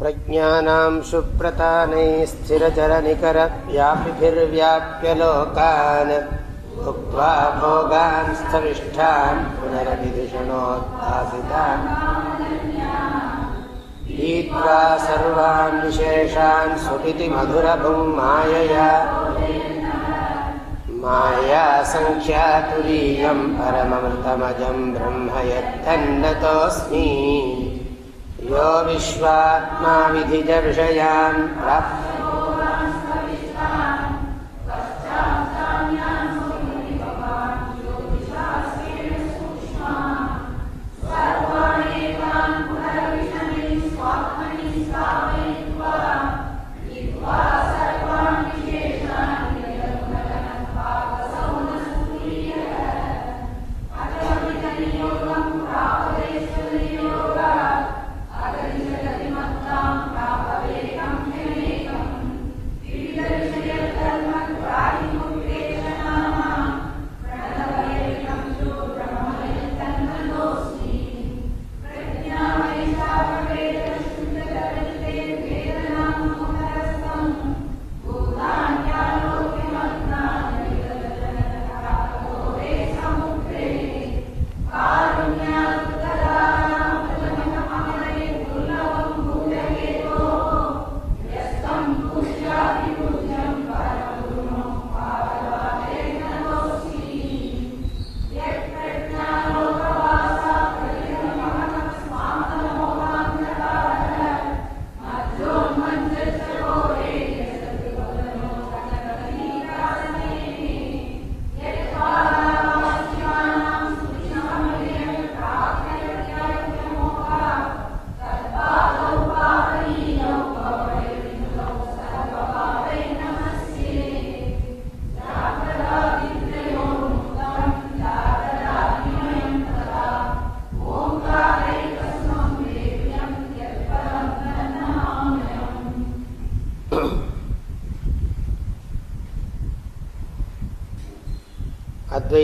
प्रज्ञानां सुप्रतानैस्थिरचरनिकरव्यापिभिर्व्याप्य लोकान् भुक्त्वा भोगान् स्थविष्ठान् पुनरभिधिषणोद्भासितान् ईत्वा सर्वान् विशेषान् स्वपिति मधुरभुं मायया। माया सङ्ख्यातुरीयं परममृतमजं ब्रह्म यत्तन्नतोऽस्मि यो विश्वात्मा विधिज विषयान् प्राप्य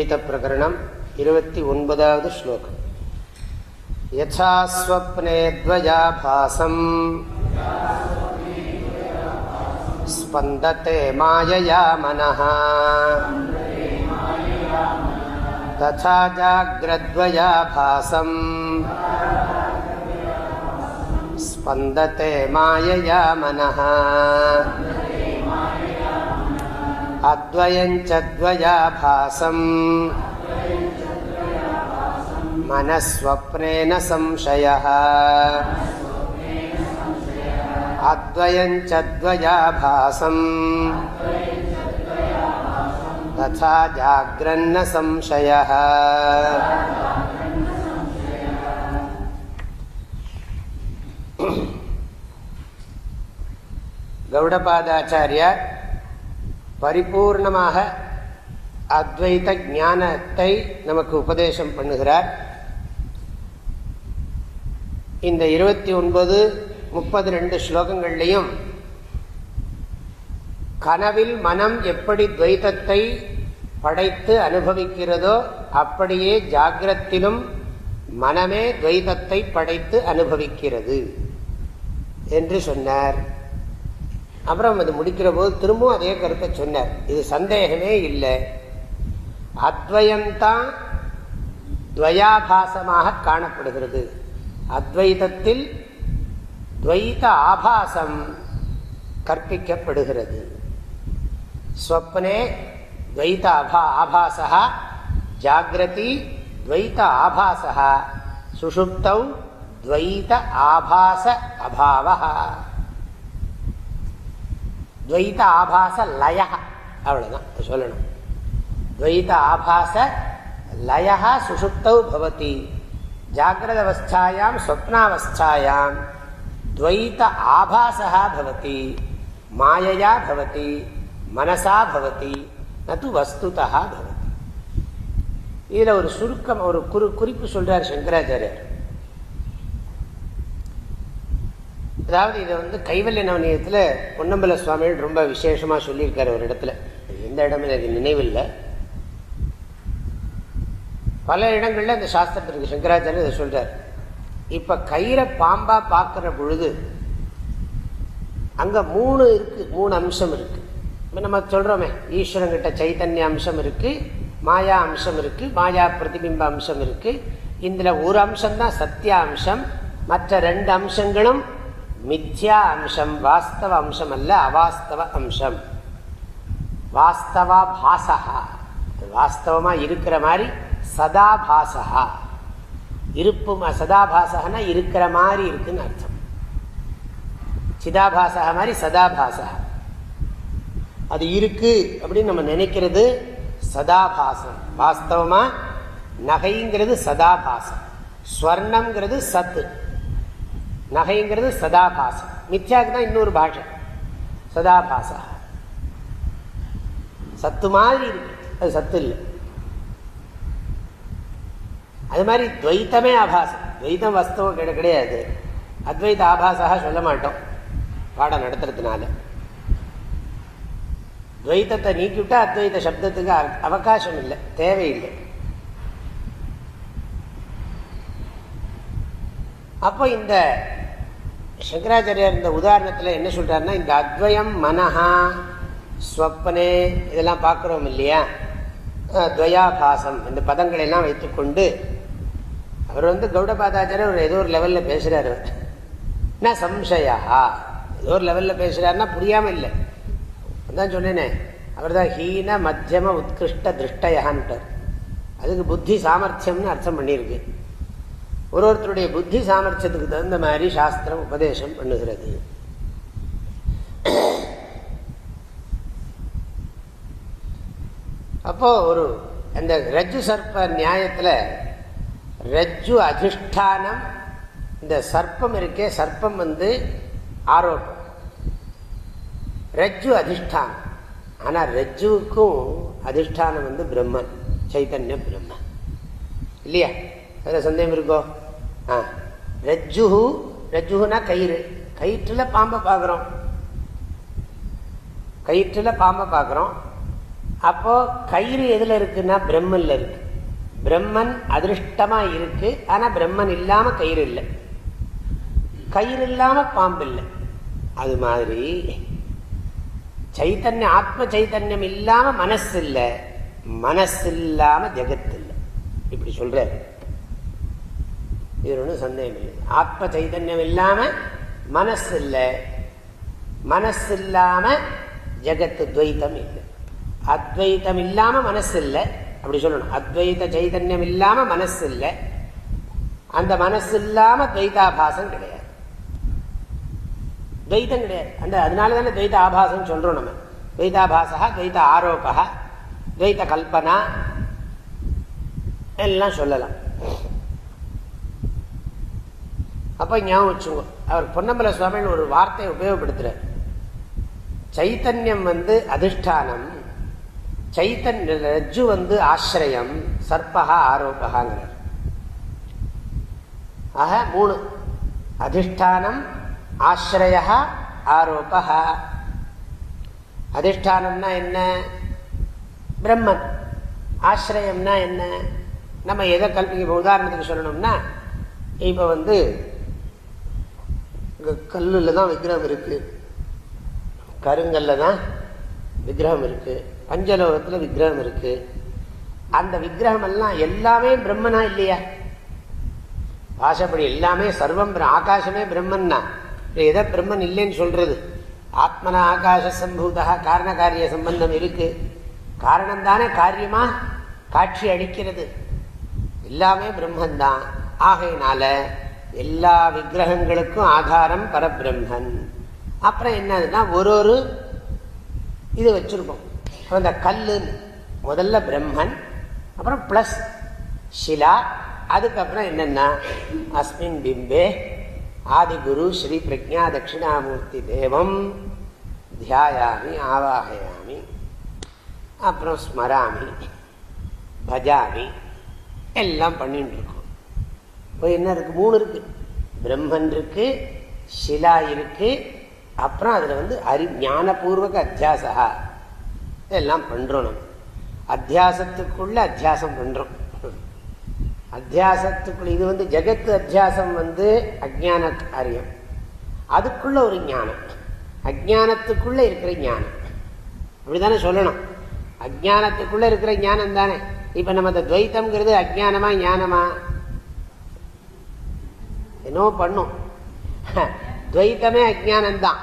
गीतप्रकरणम् इवति ओन्पदावद् श्लोकम् यथा स्वप्ने द्वयाभासम् स्पन्दते मायया मनः तथा जाग्रद्वयाभासम् स्पन्दते मायया मनः अद्वयञ्चद्वयाभासम् मनःस्वप्नेन संशयः अद्वयञ्चद्वयाभासम् तथा जाग्रन्न संशयः गौडपादाचार्य பரிபூர்ணமாக அத்வைத ஞானத்தை நமக்கு உபதேசம் பண்ணுகிறார். இந்த இருபத்தி ஒன்பது முப்பது ரெண்டு ஸ்லோகங்கள்லையும் கனவில் மனம் எப்படி துவைத்தத்தை படைத்து அனுபவிக்கிறதோ அப்படியே ஜாகிரத்திலும் மனமே துவைதத்தை படைத்து அனுபவிக்கிறது என்று சொன்னார். அப்புறம் அது முடிக்கிற போது திரும்பவும் அதே கருத்தை சொன்னார். இது சந்தேகமே இல்லை. அத்வயம்தான் துவயாபாசமாக காணப்படுகிறது. அத்வைதத்தில் துவைத ஆபாசம் கற்பிக்கப்படுகிறது. ஸ்வப்னே துவைத அபா ஆபாசா ஜாகிரதி துவைத ஆபாசா சுஷுப்தௌ துவைத ஆபாச அபாவா துவைத ஆபாச லய அவ்வளோதான் சொல்லணும் துவைத ஆபாச லய சுஷுப்தௌ பவதி ஜாகிரத அவஸ்தாயாம் ஸ்வப்னாவஸ்தாயாம் துவைத ஆபாசா பவதி மாயையா பவதி மனசா பவதி நது வஸ்துதா பவதி இதில் ஒரு சுருக்கம் ஒரு குறி குறிப்பு சொல்றார் சங்கராச்சாரியர் அதாவது இதை வந்து கைவல்ய நவனியத்தில் பொன்னம்பல சுவாமிகள் ரொம்ப விசேஷமாக சொல்லியிருக்காரு ஒரு இடத்துல. எந்த இடமும் எனக்கு நினைவில்லை. பல இடங்களில் இந்த சாஸ்திரத்திற்கு சங்கராச்சாரியர் இதை சொல்கிறார் இப்போ கயிறை பாம்பாக பார்க்குற பொழுது அங்கே மூணு இருக்குது மூணு அம்சம் இருக்குது இப்போ நம்ம சொல்கிறோமே ஈஸ்வரங்கிட்ட சைத்தன்ய அம்சம் இருக்குது மாயா அம்சம் இருக்குது மாயா பிரதிபிம்ப அம்சம் இருக்குது இதில் ஒரு அம்சம் தான் சத்திய அம்சம். மற்ற ரெண்டு அம்சங்களும் மித்யா அம்சம் வாஸ்தவ அம்சம் அல்ல அவாஸ்தவ அம்சம். வாஸ்தவா பாசகா வாஸ்தவமா இருக்கிற மாதிரி சதா பாசகா இருப்பு சதாபாசகனா இருக்கிற மாதிரி இருக்குன்னு அர்த்தம். சிதாபாசக மாதிரி சதாபாசக அது இருக்கு அப்படின்னு நம்ம நினைக்கிறது சதாபாசம். வாஸ்தவமா நகைங்கிறது சதாபாசம். ஸ்வர்ணம்ங்கிறது சத்து. நகைங்கிறது சதாபாசம். மித்யாவுக்கு தான் இன்னொரு பாஷை. சதாபாசா சத்து மாதிரி இருக்கு. அது சத்து இல்லை. அது மாதிரி துவைத்தமே ஆபாசம். துவைத்தம் வஸ்தவம் கிடை கிடையாது. அத்வைத ஆபாசாக சொல்ல மாட்டோம். பாடம் நடத்துறதுனால. துவைத்தத்தை நீக்கிவிட்டா அத்வைத சப்தத்துக்கு அவகாசம் இல்லை. தேவையில்லை. அப்போ இந்த சங்கராச்சாரியார் இந்த உதாரணத்தில் என்ன சொல்கிறாருன்னா இந்த அத்வயம் மனஹா ஸ்வப்னே இதெல்லாம் பார்க்குறோம் இல்லையா? துவயாபாசம் இந்த பதங்களெல்லாம் வைத்துக்கொண்டு அவர் வந்து கௌடபாதாச்சாரியர் ஒரு ஏதோ ஒரு லெவலில் பேசுகிறாரு என்ன சம்சயா? ஏதோ ஒரு லெவலில் பேசுகிறாருன்னா புரியாமல் இல்லை. அதான் சொன்னேனே அவர் தான் ஹீன மத்தியம உத்கிருஷ்ட திருஷ்டயான்ட்டார் அதுக்கு புத்தி சாமர்த்தியம்னு அர்த்தம் பண்ணியிருக்கு. ஒரு ஒருத்தருடைய புத்தி சாமர்த்தியத்துக்கு தகுந்த மாதிரி சாஸ்திரம் உபதேசம் பண்ணுகிறது. அப்போ ஒரு அந்த ரஜ்ஜு சர்ப்ப நியாயத்தில் ரஜ்ஜு அதிஷ்டானம் இந்த சர்ப்பம் இருக்கே சர்ப்பம் வந்து ஆரோப்பம் ரஜ்ஜு அதிஷ்டானம். ஆனால் ரஜ்ஜுவுக்கும் அதிஷ்டானம் வந்து பிரம்மன் சைத்தன்ய பிரம்மன். இல்லையா? அதில் சந்தேகம் இருக்கோ? ரஜ்ஜுஹு ரஜ்ஜுனா கயிறு. கயிற்றுல பாம்பை பார்க்குறோம் கயிற்றுல பாம்பை பார்க்குறோம் அப்போ கயிறு எதில் இருக்குன்னா பிரம்மன்ல இருக்கு. பிரம்மன் அதிருஷ்டமா இருக்கு. ஆனா பிரம்மன் இல்லாம கயிறு இல்லை. கயிறு இல்லாம பாம்பு இல்லை. அது மாதிரி சைத்தன்யம் ஆத்ம சைத்தன்யம் இல்லாம மனசு இல்லை. மனசு இல்லாம ஜெகத் இல்லை. இப்படி சொல்றாரு. இது ஒன்றும் சந்தேகம் இல்லை. ஆத்ம சைதன்யம் இல்லாம மனசு இல்லை. மனசு இல்லாம ஜெகத்து துவைத்தம் இல்லை. அத்வைத்தம் இல்லாம மனசு இல்லை. அப்படி சொல்லணும். அத்வைத சைதன்யம் இல்லாமல் மனசு இல்லை. அந்த மனசு இல்லாம துவைதாபாசம் கிடையாது. துவைத்தம் கிடையாது. அந்த அதனால தானே துவைத ஆபாசம் சொல்றோம் நம்ம. துவைதாபாசா துவைத ஆரோப்பா துவைத கல்பனா எல்லாம் சொல்லலாம். அப்போ ஞாபகம் வச்சுங்க அவர் பொன்னம்பல சுவாமின்னு ஒரு வார்த்தையை உபயோகப்படுத்துறார். சைத்தன்யம் வந்து அதிஷ்டானம். சைத்தன்ய ரஜ்ஜு வந்து ஆசிரியம். சர்பகா ஆரோபகாங்கிறார் ஆக மூணு. அதிஷ்டானம் ஆசிரிய ஆரோப்பகா அதிஷ்டானம்னா என்ன? பிரம்மன். ஆசிரியம்னா என்ன? நம்ம எதை கல்பிக்க உதாரணத்துக்கு சொல்லணும்னா இப்போ வந்து கல்லில் தான் விக்கிரகம் இருக்குது கருங்கல்ல தான் விக்கிரகம் இருக்குது பஞ்சலோகத்தில் விக்கிரகம் இருக்குது அந்த விக்கிரகம் எல்லாம் எல்லாமே பிரம்மனா இல்லையா? பாஷப்படி எல்லாமே சர்வம் ஆகாசமே பிரம்மன்னா. எதை பிரம்மன் இல்லைன்னு சொல்றது? ஆத்மனா ஆகாச சம்பூதா காரண காரிய சம்பந்தம் இருக்கு. காரணம் தானே காரியமா? காட்சி அளிக்கிறது. எல்லாமே பிரம்மந்தான் ஆகையினால எல்லா விக்கிரகங்களுக்கும் ஆதாரம் பரபிரம்மன். அப்புறம் என்னதுன்னா ஒரு ஒரு இது வச்சுருக்கோம் அந்த கல் முதல்ல பிரம்மன் அப்புறம் ப்ளஸ் ஷிலா அதுக்கப்புறம் என்னென்னா அஸ்மின் பிம்பே ஆதிகுரு ஸ்ரீ பிரஜா தட்சிணாமூர்த்தி தேவம் தியாயாமி ஆவாகயாமி அப்புறம் ஸ்மராமி பஜாமி எல்லாம் பண்ணிட்டு இருக்கோம். இப்போ என்ன இருக்குது மூணு இருக்குது பிரம்மன் இருக்குது ஷிலா இருக்குது அப்புறம் அதில் வந்து அறி ஞானபூர்வக அத்தியாசா எல்லாம் பண்ணுறோம் நம்ம. அத்தியாசத்துக்குள்ள அத்தியாசம் பண்ணுறோம் அத்தியாசத்துக்குள்ள இது வந்து ஜெகத்து அத்தியாசம் வந்து அஜான காரியம். அதுக்குள்ள ஒரு ஞானம். அஜானத்துக்குள்ள இருக்கிற ஞானம். அப்படித்தானே சொல்லணும். அஜானத்துக்குள்ள இருக்கிற ஞானம் தானே இப்போ நம்ம இந்த துவைத்தம்ங்கிறது அஜானமா ஞானமா? என்னவோ பண்ணும். துவைத்தமே அஜானம்தான்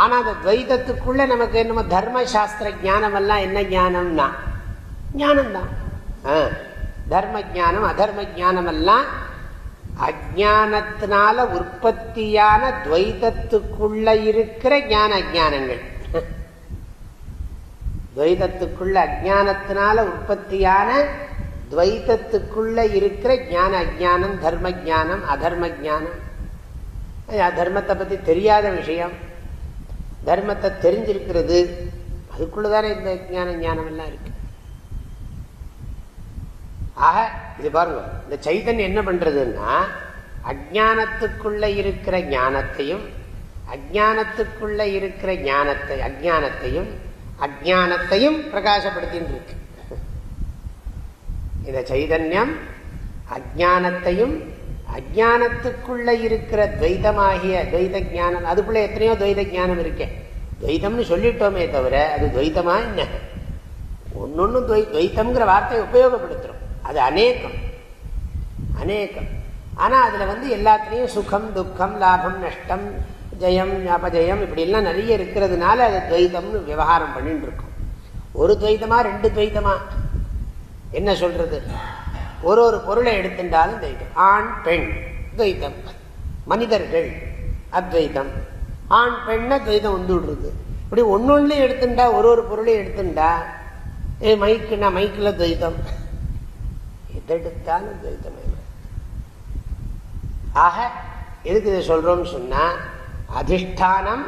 ஆனா அந்த துவைத்தத்துக்குள்ள நமக்கு என்னமோ தர்மசாஸ்திர ஜானம் எல்லாம் என்ன ஞானம்னா? ஞானம்தான். தர்ம ஜானம் அதர்ம ஜானம் எல்லாம் அஜானத்தினால உற்பத்தியான துவைதத்துக்குள்ள இருக்கிற ஞான அஜானங்கள் துவைதத்துக்குள்ள அஜானத்தினால உற்பத்தியான துவைத்தத்துக்குள்ள இருக்கிற ஞான அஜானம் தர்ம ஜானம் அதர்ம ஜானம் தர்மத்தை பத்தி தெரியாத விஷயம். தர்மத்தை தெரிஞ்சிருக்கிறது. அதுக்குள்ளதானே இந்த ஞான ஞானம் எல்லாம் இருக்கு. ஆக இது பாருங்க இந்த சைதன்யம் என்ன பண்றதுன்னா அஜானத்துக்குள்ள இருக்கிற ஞானத்தையும் அஜானத்துக்குள்ள இருக்கிற ஞானத்தை அஜானத்தையும் அஜானத்தையும் பிரகாசப்படுத்தின்னு இருக்கு. இந்த சைதன்யம் அஜானத்தையும் அஜானத்துக்குள்ள இருக்கிற துவைதமாகிய துவைத ஜானம் அதுக்குள்ள எத்தனையோ துவைத ஜானம் இருக்கேன் துவைதம்னு சொல்லிட்டோமே தவிர அது துவைதமா என்ன? ஒன்னொன்னு துவைத்தம்ங்கிற வார்த்தையை உபயோகப்படுத்துறோம். அது அநேகம். அநேகம். ஆனா அதுல வந்து எல்லாத்துலேயும் சுகம் துக்கம் லாபம் நஷ்டம் ஜெயம் அபஜயம் இப்படிலாம் நிறைய இருக்கிறதுனால அது துவைதம்னு விவகாரம் பண்ணிட்டு இருக்கும். ஒரு துவைதமா ரெண்டு துவைதமா? என்ன சொல்றது? ஒரு ஒரு பொருளை எடுத்துட்டாலும் துவைதம் ஆண் பெண் துவைதம் மனிதர்கள் அத்வைதம் ஆண் பெண்ண துவைதம் வந்து விடுறது. இப்படி ஒன்றுலையும் எடுத்துட்டா ஒரு ஒரு பொருளையும் எடுத்துட்டா ஏ மைக்குன்னா மைக்கில் துவைதம் எதெடுத்தாலும் துவைத்தம் ஆக எதுக்கு இதை சொல்றோம்னு சொன்னா அதிஷ்டானம்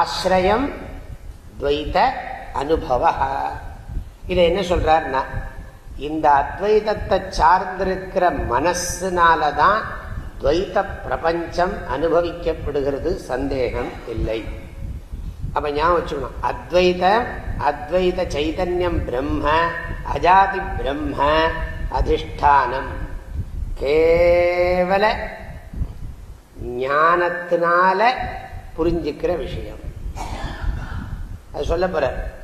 ஆசிரியம் துவைத அனுபவ. இதை என்ன சொல்றாருன்னா இந்த அத்வைதத்தை சார்ந்திருக்கிற மனசுனாலதான் துவைத்த பிரபஞ்சம் அனுபவிக்கப்படுகிறது சந்தேகம் இல்லை. அப்ப ஞாபகம் வச்சுக்கணும். அத்வைத அத்வைத சைதன்யம் பிரம்ம அஜாதி பிரம்ம அதிஷ்டானம். கேவல ஞானத்தினால புரிஞ்சுக்கிற விஷயம். அது சொல்ல போற.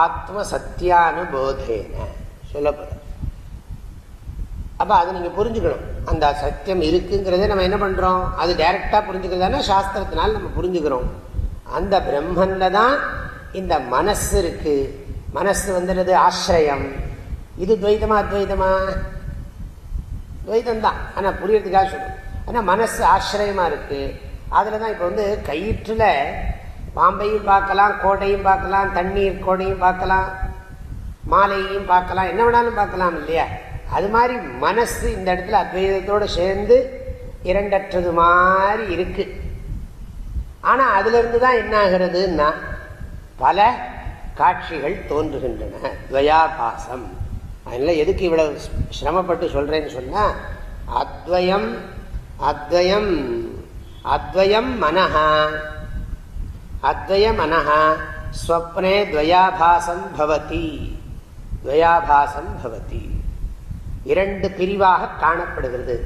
ஆத்ம சத்தியானுபோதேன சொல்ல அப்போ அது அதை நீங்க புரிஞ்சுக்கணும். அந்த சத்தியம் இருக்குங்கிறதே நம்ம என்ன பண்றோம்? அது டைரெக்டாக புரிஞ்சுக்கிறதான? சாஸ்திரத்தினால நம்ம புரிஞ்சுக்கிறோம். அந்த பிரம்மன்ல தான் இந்த மனசு இருக்கு. மனசு வந்துடுது ஆசிரியம். இது துவைதமா அத்வைதமா துவைதம் தான். ஆனா புரியறதுக்காக சொல்லணும் ஆனா மனசு ஆசிரியமாக இருக்கு. அதில் தான் இப்போ வந்து கயிற்றில் பாம்பையும் பார்க்கலாம் கோட்டையும் பார்க்கலாம் தண்ணீர் கோடையும் பார்க்கலாம் மாலையையும் பார்க்கலாம் என்ன வேணாலும் பார்க்கலாம் இல்லையா? அது மாதிரி மனசு இந்த இடத்துல அத்வைதத்தோடு சேர்ந்து இரண்டற்றது மாதிரி இருக்கு. ஆனால் அதுலேருந்து தான் என்ன ஆகிறதுன்னா பல காட்சிகள் தோன்றுகின்றன. துவயாபாசம். அதனால் எதுக்கு இவ்வளவு சிரமப்பட்டு சொல்கிறேன்னு சொன்னால் அத்வயம் அத்வயம் அத்வயம் மனஹா. அத்வய மனஹா ஸ்வப்னே துவயாபாசம் பவதி. துவயாபாசம் பவதி. இரண்டு பிரிவாக காணப்படுகிறது.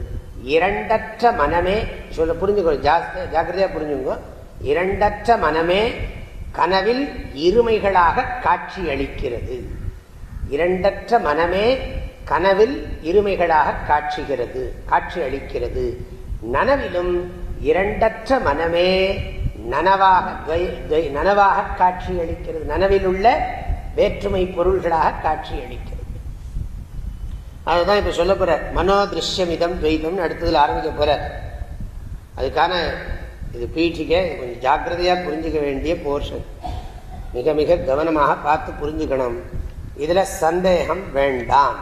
இரண்டற்ற மனமே சொல்ல புரிஞ்சுக்கோ ஜாக்கிரதையாக ஜாக்கிரதையா புரிஞ்சுக்கோ. இரண்டற்ற மனமே கனவில் இருமைகளாக காட்சி அளிக்கிறது இரண்டற்ற மனமே கனவில் இருமைகளாக காட்சிகிறது காட்சி அளிக்கிறது நனவிலும் இரண்டற்ற மனமே நனவாக நனவாக காட்சி அளிக்கிறது நனவில் உள்ள வேற்றுமை பொருள்களாக காட்சி அளிக்கிறது அதுதான் இப்ப சொல்ல போற மனோ திருஷ்யமிதம் துவைதம் அடுத்ததுல ஆரம்பிக்க போற. அதுக்கான இது பீட்டிக்க கொஞ்சம் ஜாக்கிரதையா புரிஞ்சுக்க வேண்டிய போர்ஷன் மிக மிக கவனமாக பார்த்து புரிஞ்சுக்கணும். இதுல சந்தேகம் வேண்டாம்.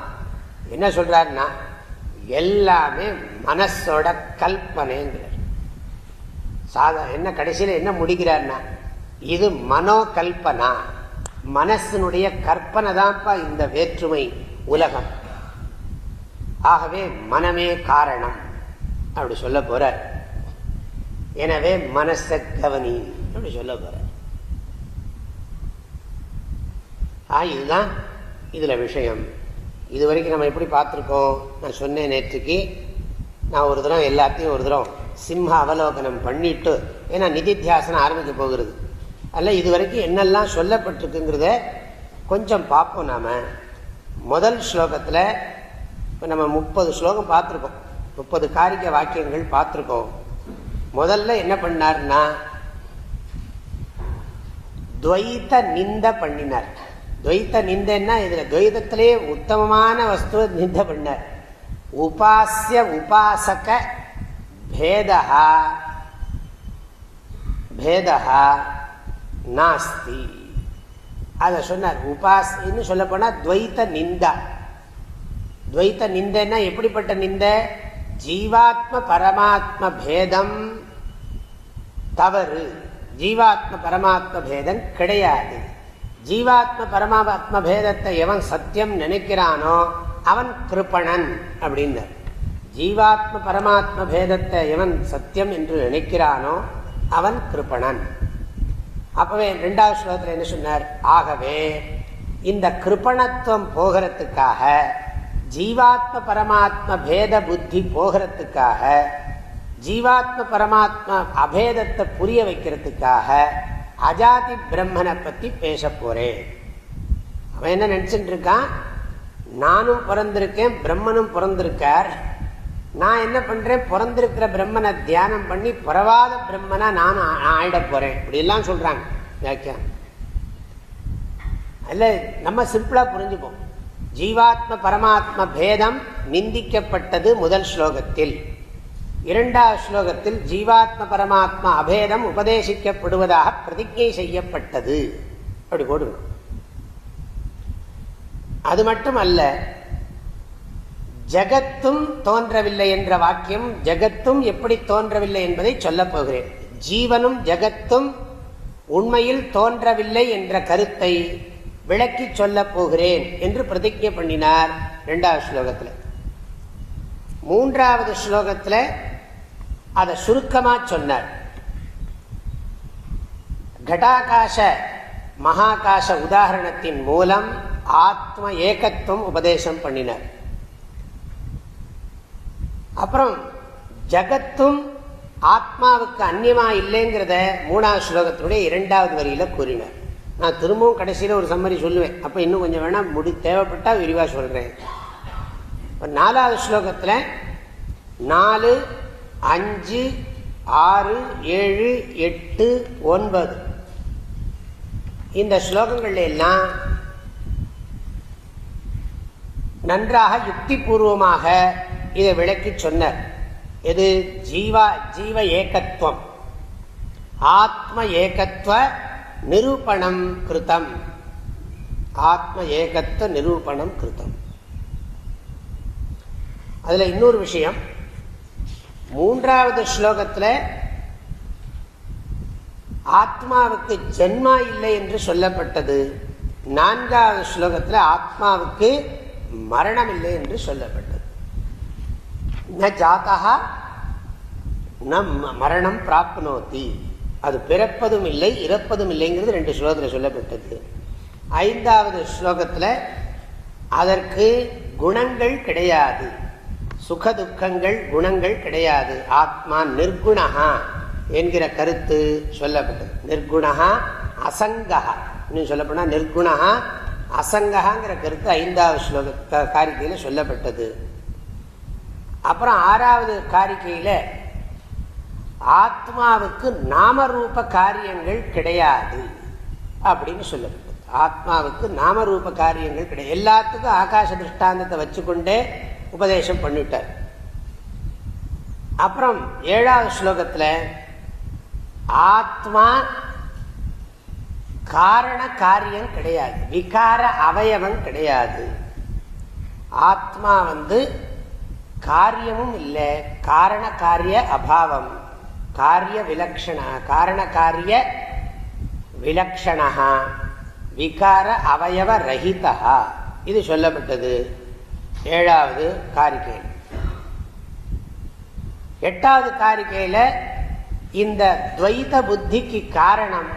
என்ன சொல்றாருன்னா எல்லாமே மனசோட கல்பனைங்கிறார் சாதா என்ன கடைசியில் என்ன முடிக்கிறார்னா இது மனோ கல்பனா மனசினுடைய கற்பனை தான்ப்பா இந்த வேற்றுமை உலகம். ஆகவே மனமே காரணம் அப்படி சொல்ல போற எனவே மனச கவனி அப்படி சொல்ல போற இதுதான் இதுல விஷயம். இது வரைக்கும் நம்ம எப்படி பார்த்துருக்கோம்? நான் சொன்னேன் நேற்றுக்கு. நான் ஒரு தரம் எல்லாத்தையும் ஒரு தரம் சிம்ம அவலோகனம் பண்ணிட்டு ஏன்னா நிதித்தியாசனம் ஆரம்பிக்க போகிறது. அல்ல இது வரைக்கும் என்னெல்லாம் சொல்லப்பட்டிருக்குங்கிறத கொஞ்சம் பார்ப்போம் நாம். முதல் ஸ்லோகத்தில் இப்போ நம்ம முப்பது ஸ்லோகம் பார்த்துருக்கோம். முப்பது காரிக்க வாக்கியங்கள் பார்த்துருக்கோம். முதல்ல என்ன பண்ணார்னா துவைத்த நிந்த பண்ணினார். துவைத்த நிந்தன்னா இதில் துவைதத்திலே உத்தமமான வஸ்துவை நிந்த பண்ணார். உபாசிய உபாசக பேதா பேதா நாஸ்தி அதை சொன்னார் உபாஸ் சொல்ல போனால் துவைத்த நிந்தா. துவைத்த நிந்தைன்னா எப்படிப்பட்ட நிந்த? ஜீவாத்ம பரமாத்ம பேதம் தவறு. ஜீவாத்ம பரமாத்ம பேதம் கிடையாது. ஜீவாத்ம பரமாத்ம பேதத்தை எவன் சத்தியம் நினைக்கிறானோ அவன் கிருப்பணன் அப்படின்னார். ஜீவாத்ம பரமாத்ம பேதத்தை எவன் சத்தியம் என்று நினைக்கிறானோ அவன் கிருப்பணன். அப்பவே ரெண்டாவது ஸ்லோகத்தில் என்ன சொன்னார்? ஆகவே இந்த கிருப்பணத்துவம் போகிறதுக்காக ஜீவாத்ம பரமாத்ம பேத புத்தி போகிறதுக்காக ஜீவாத்ம பரமாத்மா அபேதத்தை புரிய வைக்கிறதுக்காக அஜாதி பிரம்மனை பற்றி பேச போறேன். அவன் என்ன நினச்சிட்டு இருக்கான்? நானும் பிறந்திருக்கேன் பிரம்மனும் பிறந்திருக்கார். நான் என்ன பண்றேன்? பிறந்திருக்கிற பிரம்மனை தியானம் பண்ணி பிறவாத பிரம்மனா நான் ஆயிட போறேன். இப்படி எல்லாம் சொல்றாங்க. வியாக்கியம் அல்ல நம்ம சிம்பிளா புரிஞ்சுப்போம். ஜீவாத்ம பரமாத்ம பேதம் நிந்திக்கப்பட்டது முதல் ஸ்லோகத்தில். இரண்டாவது ஸ்லோகத்தில் ஜீவாத்ம பரமாத்மா அபேதம் உபதேசிக்கப்படுவதாக பிரதிஜை செய்யப்பட்டது. அப்படி போடுங்க அது மட்டும் அல்ல ஜகத்தும் தோன்றவில்லை என்ற வாக்கியம் ஜகத்தும் எப்படி தோன்றவில்லை என்பதை சொல்லப் போகிறேன். ஜீவனும் ஜகத்தும் உண்மையில் தோன்றவில்லை என்ற கருத்தை விளக்கி சொல்லப் போகிறேன் என்று பிரதிஜை பண்ணினார் இரண்டாவது ஸ்லோகத்தில். மூன்றாவது ஸ்லோகத்தில் அதை சுருக்கமாக சொன்னார். கடாகாச மகாகாச உதாரணத்தின் மூலம் ஆத்ம ஏகத்துவம் உபதேசம் பண்ணினார். அப்புறம் ஜகத்தும் ஆத்மாவுக்கு அந்நியமா இல்லைங்கிறத மூணாவது ஸ்லோகத்தினுடைய இரண்டாவது வரியில கூறினார். நான் திரும்பவும் கடைசியில் ஒரு சம்மரி சொல்லுவேன். அப்போ இன்னும் கொஞ்சம் வேணா முடி தேவைப்பட்டா விரிவாக சொல்றேன். நாலாவது ஸ்லோகத்தில் நாலு அஞ்சு ஆறு ஏழு எட்டு ஒன்பது. இந்த ஸ்லோகங்கள் எல்லாம் நன்றாக யுக்தி பூர்வமாக இதை விளக்கி சொன்னார். எது? ஜீவா ஜீவ ஏகத்துவம் ஆத்ம ஏகத்துவ நிரூபணம் கிருத்தம். ஆத்ம ஏகத்துவ நிரூபணம் கிருத்தம். அதுல இன்னொரு விஷயம் மூன்றாவது ஸ்லோகத்தில் ஆத்மாவுக்கு ஜென்மா இல்லை என்று சொல்லப்பட்டது. நான்காவது ஸ்லோகத்தில் ஆத்மாவுக்கு மரணம் இல்லை என்று சொல்லப்பட்டது. ந ஜாத்தா நம் மரணம் பிராப்னோத்தி அது பிறப்பதும் இல்லை இறப்பதும் இல்லைங்கிறது ரெண்டு ஸ்லோகத்தில் சொல்லப்பட்டது. ஐந்தாவது ஸ்லோகத்தில் அதற்கு குணங்கள் கிடையாது. சுக துக்கங்கள் குணங்கள் கிடையாது. ஆத்மா நிர்குணகா என்கிற கருத்து சொல்லப்பட்டது. நிர்குணகா அசங்கா இன்னும் சொல்லப்போனால் நிர்குணகா அசங்ககாங்கிற கருத்து ஐந்தாவது ஸ்லோக காரியத்தில் சொல்லப்பட்டது. அப்புறம் ஆறாவது காரிக்கையில் ஆத்மாவுக்கு நாமரூப காரியங்கள் கிடையாது அப்படின்னு சொல்லப்பட்டது. ஆத்மாவுக்கு நாமரூப காரியங்கள் கிடையாது. எல்லாத்துக்கும் ஆகாச திருஷ்டாந்தத்தை வச்சுக்கொண்டே உபதேசம் பண்ணிட்டார். அப்புறம் ஏழாவது ஸ்லோகத்தில் ஆத்மா காரண காரியம் கிடையாது. விகார அவயவம் கிடையாது. ஆத்மா வந்து காரியமும் இல்லை காரண காரிய அபாவம். காரிய விலக்ஷண காரண காரிய விலக்ஷணா விகார அவயவ ரஹிதா இது சொல்லப்பட்டது. ஏழாவது காரிக்கை எட்டாவது காரிக்கையில் இந்த துவைத புத்திக்கு காரணம்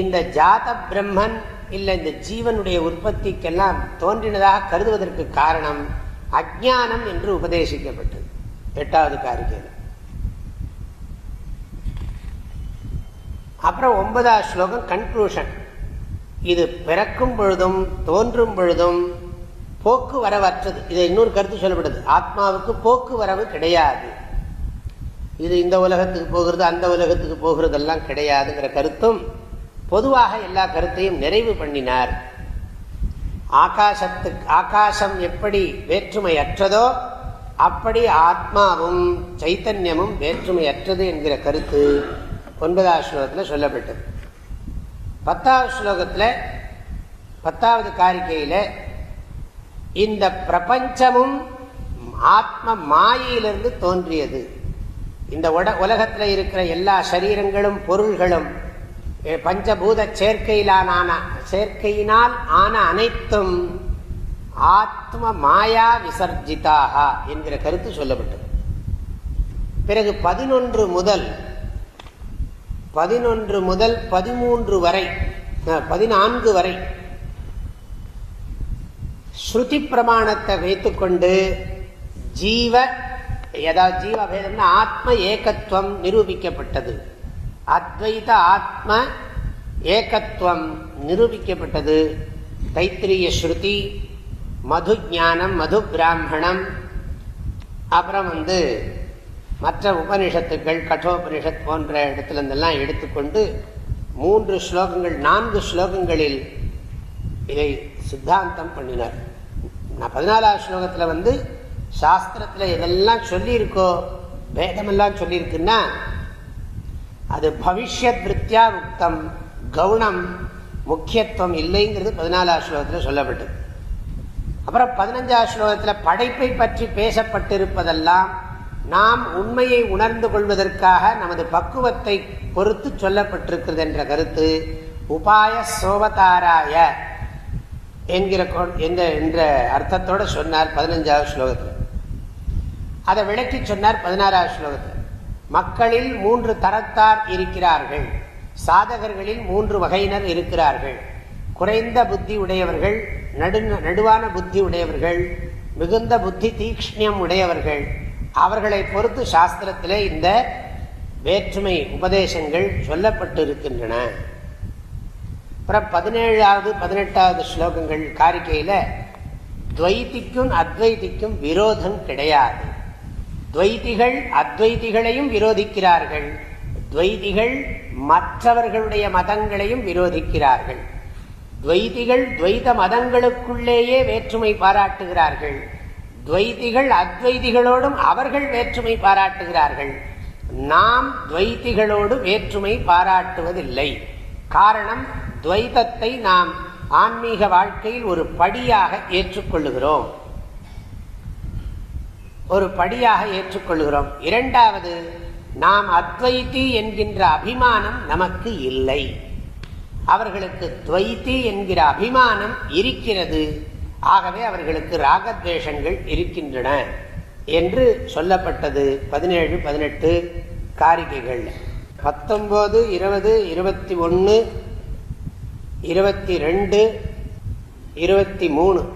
இந்த ஜாத பிரம்மன் இல்லை இந்த ஜீவனுடைய உற்பத்திக்கெல்லாம் தோன்றினதாக கருதுவதற்கு காரணம். அஜானம் என்று உபதேசிக்கப்பட்டது. எட்டாவது காரிக்கையில் அப்புறம் ஒன்பதாவது ஸ்லோகம் கன்க்ளூஷன் இது பிறக்கும் பொழுதும் தோன்றும் பொழுதும் போக்கு வரவற்றது. இதை இன்னொரு கருத்து சொல்லப்படுது. ஆத்மாவுக்கு போக்குவரவு கிடையாது. இது இந்த உலகத்துக்கு போகிறது அந்த உலகத்துக்கு போகிறதெல்லாம் கிடையாதுங்கிற கருத்தும் பொதுவாக எல்லா கருத்தையும் நிறைவு பண்ணினார். ஆகாசத்துக்கு ஆகாசம் எப்படி வேற்றுமையற்றதோ அப்படி ஆத்மாவும் சைத்தன்யமும் வேற்றுமையற்றது என்கிற கருத்து ஒன்பதாவது ஸ்லோகத்தில் சொல்லப்பட்டது. பத்தாவது ஸ்லோகத்தில் பத்தாவது காரிக்கையில் இந்த பிரபஞ்சமும் ஆத்ம மாயிலிருந்து தோன்றியது. இந்த உட உலகத்தில் இருக்கிற எல்லா சரீரங்களும் பொருள்களும் பஞ்சபூத சேர்க்கையிலான சேர்க்கையினால் ஆன அனைத்தும் ஆத்ம மாயா விசர்ஜிதாக என்கிற கருத்து சொல்லப்பட்டது. பிறகு பதினொன்று முதல் பதினொன்று முதல் பதிமூன்று வரை பதினான்கு வரை ஸ்ருதி பிரமாணத்தை வைத்துக்கொண்டு ஜீவ ஏதாவது ஜீவபேதம்னா ஆத்ம ஏகத்துவம் நிரூபிக்கப்பட்டது. அத்வைத ஆத்ம ஏகத்துவம் நிரூபிக்கப்பட்டது. தைத்திரிய ஸ்ருதி மது ஜானம் மது பிராமணம். அப்புறம் வந்து மற்ற உபனிஷத்துக்கள் கட்டோபனிஷத் போன்ற இடத்துல இருந்தெல்லாம் எடுத்துக்கொண்டு மூன்று ஸ்லோகங்கள் நான்கு ஸ்லோகங்களில் இதை சித்தாந்தம் பண்ணினார். நான் பதினாலாவது ஸ்லோகத்தில் வந்து சாஸ்திரத்தில் எதெல்லாம் சொல்லியிருக்கோ வேதமெல்லாம் சொல்லியிருக்குன்னா அது பவிஷ்யத் விற்த்தியா உக்தம் கவுனம் முக்கியத்துவம் இல்லைங்கிறது பதினாலாவது ஸ்லோகத்தில் சொல்லப்பட்டது. அப்புறம் பதினஞ்சாவது ஸ்லோகத்தில் படைப்பை பற்றி பேசப்பட்டிருப்பதெல்லாம் நாம் உண்மையை உணர்ந்து கொள்வதற்காக நமது பக்குவத்தை பொறுத்து சொல்லப்பட்டிருக்கிறது என்ற கருத்து உபாய சோபதாராய என்கிற என்ற அர்த்தத்தோடு சொன்னார் பதினஞ்சாவது ஸ்லோகத்தில். அதை விளக்கி சொன்னார் பதினாறாவது ஸ்லோகத்தில். மக்களில் மூன்று தரத்தார் இருக்கிறார்கள். சாதகர்களில் மூன்று வகையினர் இருக்கிறார்கள். குறைந்த புத்தி உடையவர்கள் நடு நடுவான புத்தி உடையவர்கள் மிகுந்த புத்தி தீக்ஷ்ணியம் உடையவர்கள். அவர்களை பொறுத்து சாஸ்திரத்திலே இந்த வேற்றுமை உபதேசங்கள் சொல்லப்பட்டு இருக்கின்றன அப்புறம் பதினேழாவது பதினெட்டாவது ஸ்லோகங்கள் காரிக்கையில் துவைத்திக்கும் அத்வைத்திக்கும் விரோதம் கிடையாது. துவைதிகள் அத்வைதிகளையும் விரோதிக்கிறார்கள். துவைதிகள் மற்றவர்களுடைய மதங்களையும் விரோதிக்கிறார்கள். துவைதிகள் துவைத மதங்களுக்குள்ளேயே வேற்றுமை பாராட்டுகிறார்கள். துவைதிகள் அத்வைதிகளோடும் அவர்கள் வேற்றுமை பாராட்டுகிறார்கள். நாம் துவைத்திகளோடு வேற்றுமை பாராட்டுவதில்லை. காரணம் துவைதத்தை நாம் ஆன்மீக வாழ்க்கையில் ஒரு படியாக ஏற்றுக்கொள்ளுகிறோம். ஒரு படியாக ஏற்றுக்கொள்கிறோம். இரண்டாவது நாம் அத்வைத்தி என்கின்ற அபிமானம் நமக்கு இல்லை. அவர்களுக்கு துவைத்தி என்கிற அபிமானம் இருக்கிறது. ஆகவே அவர்களுக்கு ராகத்வேஷங்கள் இருக்கின்றன என்று சொல்லப்பட்டது. பதினேழு பதினெட்டு காரிகைகள். பத்தொன்பது இருபது இருபத்தி ஒன்று இருபத்தி ரெண்டு இருபத்தி மூணு.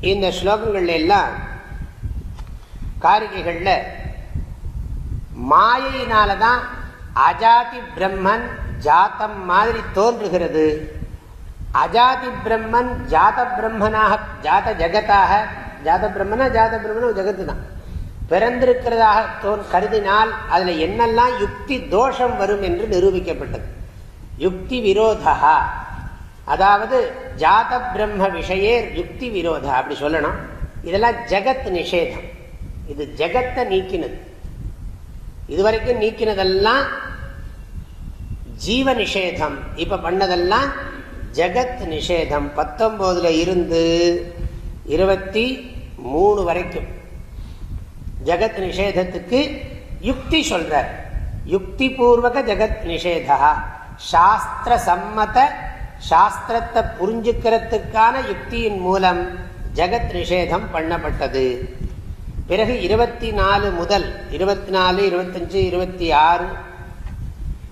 இந்த ஸ்லோகங்கள் எல்லாம் காரிகைகளில் மாயினாலதான் அஜாதி பிரம்மன் ஜாத்தம் மாதிரி தோன்றுகிறது. அஜாதி பிரம்மன் ஜாத பிரம்மனாக ஜாத ஜகத்தாக ஜாத பிரம்மனா ஜாத பிரம்மன ஜகத்து தான். பிறந்திருக்கிறதாக தோன் கருதினால் அதில் என்னெல்லாம் யுக்தி தோஷம் வரும் என்று நிரூபிக்கப்பட்டது. யுக்தி விரோதா? அதாவது ஜாத பிரம்ம விஷயே யுக்தி விரோதா? அப்படி சொல்லணும். இதெல்லாம் ஜெகத் நிஷேதம். இது ஜெகத்தை நீக்கினது. இதுவரைக்கும் நீக்கினதெல்லாம் ஜீவ நிஷேதம் இப்ப பண்ணதெல்லாம் ஜெகத் நிஷேதம் பத்தொன்பதுல இருந்து இருபத்தி மூணு வரைக்கும். ஜெகத் நிஷேதத்துக்கு யுக்தி சொல்றார். யுக்தி பூர்வக ஜெகத் நிஷேதா சாஸ்திர சம்மத சாஸ்திரத்தை புரிஞ்சுக்கிறதுக்கான யுக்தியின் மூலம் ஜெகத் நிஷேதம் பண்ணப்பட்டது. பிறகு இருபத்தி நாலு முதல் இருபத்தி நாலு இருபத்தஞ்சு இருபத்தி ஆறு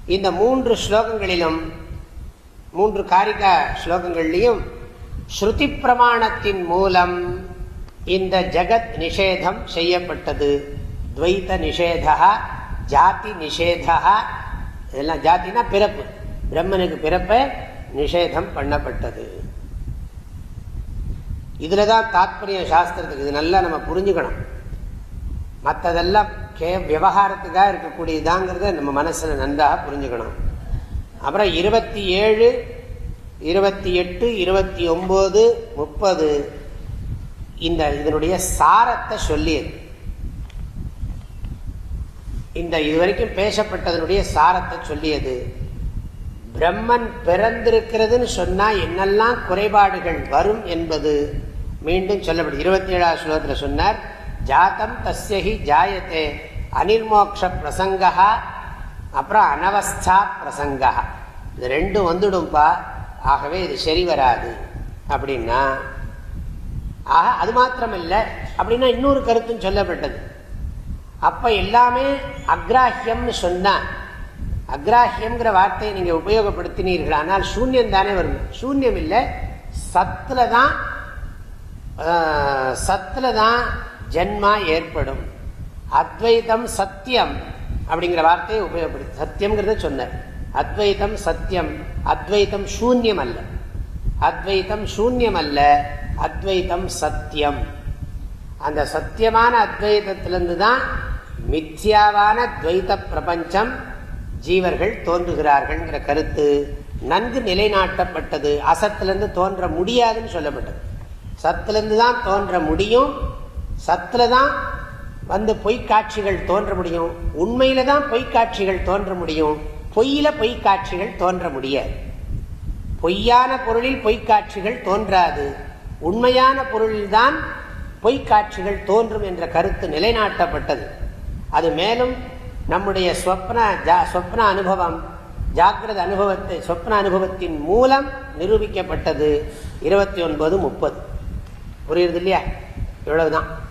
இந்த மூன்று ஸ்லோகங்களிலும் மூன்று காரிகா ஸ்லோகங்கள்லையும் ஸ்ருதி பிரமாணத்தின் மூலம் இந்த ஜகத் நிஷேதம் செய்யப்பட்டது. துவைத்த நிஷேதா ஜாதி நிஷேதா இதெல்லாம் ஜாத்தினா பிறப்பு. பிரம்மனுக்கு பிறப்பை நிஷேதம் பண்ணப்பட்டது. இதுலதான் தாத்பரிய சாஸ்திரத்துக்கு இது நல்லா நம்ம புரிஞ்சுக்கணும். மற்றதெல்லாம் கே விவகாரத்துக்காக இருக்கக்கூடியதாங்கிறத நம்ம மனசில் நன்றாக புரிஞ்சுக்கணும். அப்புறம் இருபத்தி ஏழு இருபத்தி எட்டு இருபத்தி ஒம்பது முப்பது இந்த இதனுடைய சாரத்தை சொல்லியது இந்த இதுவரைக்கும் பேசப்பட்டதனுடைய சாரத்தை சொல்லியது. பிரம்மன் பிறந்திருக்கிறதுன்னு சொன்னால் என்னெல்லாம் குறைபாடுகள் வரும் என்பது மீண்டும் சொல்லப்படுது இருபத்தி ஏழாவது ஸ்லோகத்தில் சொன்னார் ஜாத்தம் தஸ்யஹி ஜாயத்தே அனிர்மோக்ஷ பிரசங்கா அப்புறம் அனவஸ்தா பிரசங்கா இது ரெண்டும் வந்துடும்பா. ஆகவே இது சரி வராது. அப்படின்னா ஆக அது மாத்திரமில்லை. அப்படின்னா இன்னொரு கருத்தும் சொல்லப்பட்டது. அப்போ எல்லாமே அக்ராஹியம்னு சொன்னால் அக்ராஹியம்ங்கிற வார்த்தையை நீங்கள் உபயோகப்படுத்தினீர்கள். ஆனால் சூன்யம் தானே வரும். சூன்யம் இல்லை சத்தில் தான் சத்தில் தான் ஜென்மா ஏற்படும். அத்வைதம் சத்தியம் அப்படிங்கிற வார்த்தையை உபயோகப்படுத்தி சத்தியம்ங்கிறத சொன்னார். அத்வைதம் சத்தியம் அத்வைதம் சூன்யம் அல்ல அத்வைதம் சூன்யம் அல்ல அத்வைதம் சத்தியம் அந்த சத்தியமான அத்வைதத்திலிருந்து தான் மித்யாவான துவைத பிரபஞ்சம் ஜீவர்கள் தோன்றுகிறார்கள்ங்கிற கருத்து நன்கு நிலைநாட்டப்பட்டது. அசத்திலிருந்து தோன்ற முடியாதுன்னு சொல்லப்பட்டது. சத்திலிருந்து தான் தோன்ற முடியும் சத்தில் தான் வந்து பொய்க்காட்சிகள் தோன்ற முடியும். உண்மையில தான் பொய்க்காட்சிகள் தோன்ற முடியும். பொய்யில பொய்க்காட்சிகள் தோன்ற முடியாது. பொய்யான பொருளில் பொய்க்காட்சிகள் தோன்றாது. உண்மையான பொருளில்தான் பொய்க்காட்சிகள் தோன்றும் என்ற கருத்து நிலைநாட்டப்பட்டது. அது மேலும் நம்முடைய ஸ்வப்ன ஸ்வப்ன அனுபவம் ஜாகிரத அனுபவத்தை சொப்ன அனுபவத்தின் மூலம் நிரூபிக்கப்பட்டது. இருபத்தி ஒன்பது முப்பது. புரியுறது இல்லையா இவ்வளவுதான்.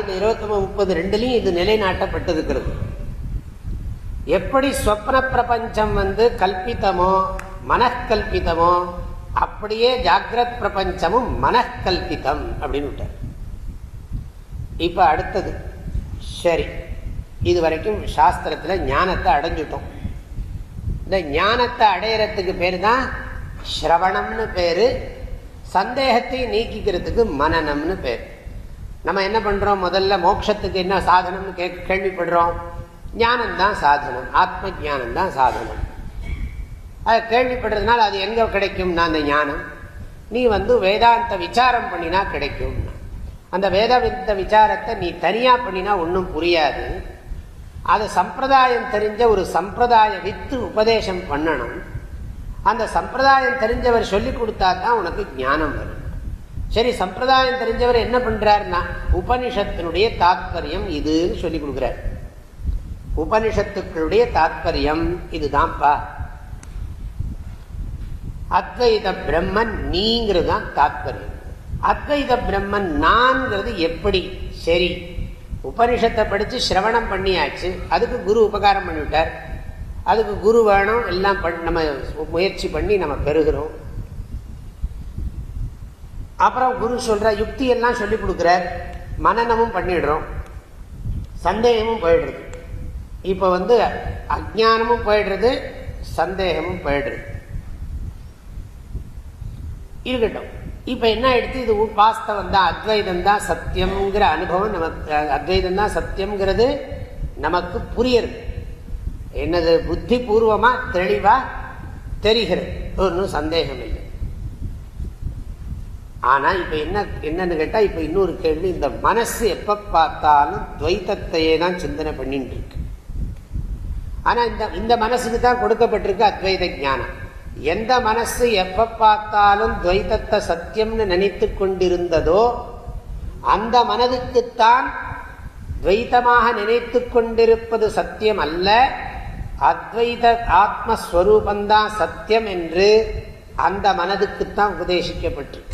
இந்த இருபத்தி முப்பது ரெண்டுலையும் இது நிலைநாட்டப்பட்டிருக்கிறது. எப்படி சொப்ன பிரபஞ்சம் வந்து கல்பித்தமோ மனக்கல்பித்தமோ அப்படியே ஜாகிரத் பிரபஞ்சமும் மனக்கல்பித்தம் அப்படின்னு விட்டார். இப்ப அடுத்தது சரி இது வரைக்கும் சாஸ்திரத்தில் ஞானத்தை அடைஞ்சிட்டோம். இந்த ஞானத்தை அடையிறதுக்கு பேர் தான் ஸ்ரவணம்னு பேரு சந்தேகத்தை நீக்கிக்கிறதுக்கு மனநம்னு பேர். நம்ம என்ன பண்ணுறோம் முதல்ல மோட்சத்துக்கு என்ன சாதனம்னு கே கேள்விப்படுறோம். ஞானம் தான் சாதனம். ஆத்ம ஜானம் தான் சாதனம். அதை கேள்விப்படுறதுனால அது எங்கே கிடைக்கும்னா அந்த ஞானம். நீ வந்து வேதாந்த விசாரம் பண்ணினா கிடைக்கும். அந்த வேதாந்த விசாரத்தை நீ தனியாக பண்ணினா ஒன்றும் புரியாது. அது சம்பிரதாயம் தெரிஞ்ச ஒரு சம்பிரதாய வித்து உபதேசம் பண்ணணும். அந்த சம்பிரதாயம் தெரிஞ்சவர் சொல்லி கொடுத்தா தான் உனக்கு ஞானம் வரும். சரி சம்பிரதாயம் தெரிஞ்சவர் என்ன பண்றாருன்னா உபனிஷத்தினுடைய தாத்பரியம் இதுன்னு சொல்லி கொடுக்குறார். உபனிஷத்துக்களுடைய தாத்பரியம் இதுதான்ப்பா. அத்வைத பிரம்மன் நீங்கிறது தான் தாத்பரியம். அத்வைத பிரம்மன் நான்கிறது எப்படி? சரி உபனிஷத்தை படிச்சு சிரவணம் பண்ணியாச்சு. அதுக்கு குரு உபகாரம் பண்ணிவிட்டார். அதுக்கு குரு வேணும் எல்லாம் நம்ம முயற்சி பண்ணி நம்ம பெறுகிறோம். அப்புறம் குரு சொல்ற யுக்தி எல்லாம் சொல்லி கொடுக்குற மனநமும் பண்ணிடுறோம். சந்தேகமும் போயிடுறது. இப்போ வந்து அஜானமும் போயிடுறது சந்தேகமும் போயிடுறது. இருக்கட்டும். இப்போ என்ன எடுத்து இது வாஸ்தவம் தான் அத்வைதம் தான் சத்தியம்ங்கிற அனுபவம் நமக்கு அத்வைதம் தான் சத்தியம்ங்கிறது நமக்கு புரியுது என்னது? புத்தி பூர்வமாக தெளிவாக தெரிகிறது. ஒன்றும் சந்தேகம் இல்லை ஆனா இப்ப என்ன என்னன்னு கேட்டா இப்ப இன்னொரு கேள்வி இந்த மனசு எப்ப பார்த்தாலும் துவைத்தத்தையே தான் சிந்தனை பண்ணிட்டு இருக்கு. ஆனா இந்த இந்த மனசுக்கு தான் கொடுக்கப்பட்டிருக்கு அத்வைத ஞானம். எந்த மனசு எப்ப பார்த்தாலும் துவைத்தத்தை சத்தியம்னு நினைத்து கொண்டிருந்ததோ அந்த மனதுக்குத்தான் துவைத்தமாக நினைத்து கொண்டிருப்பது சத்தியம் அல்ல அத்வைத ஆத்மஸ்வரூபந்தான் சத்தியம் என்று அந்த மனதுக்குத்தான் உபதேசிக்கப்பட்டிருக்கு.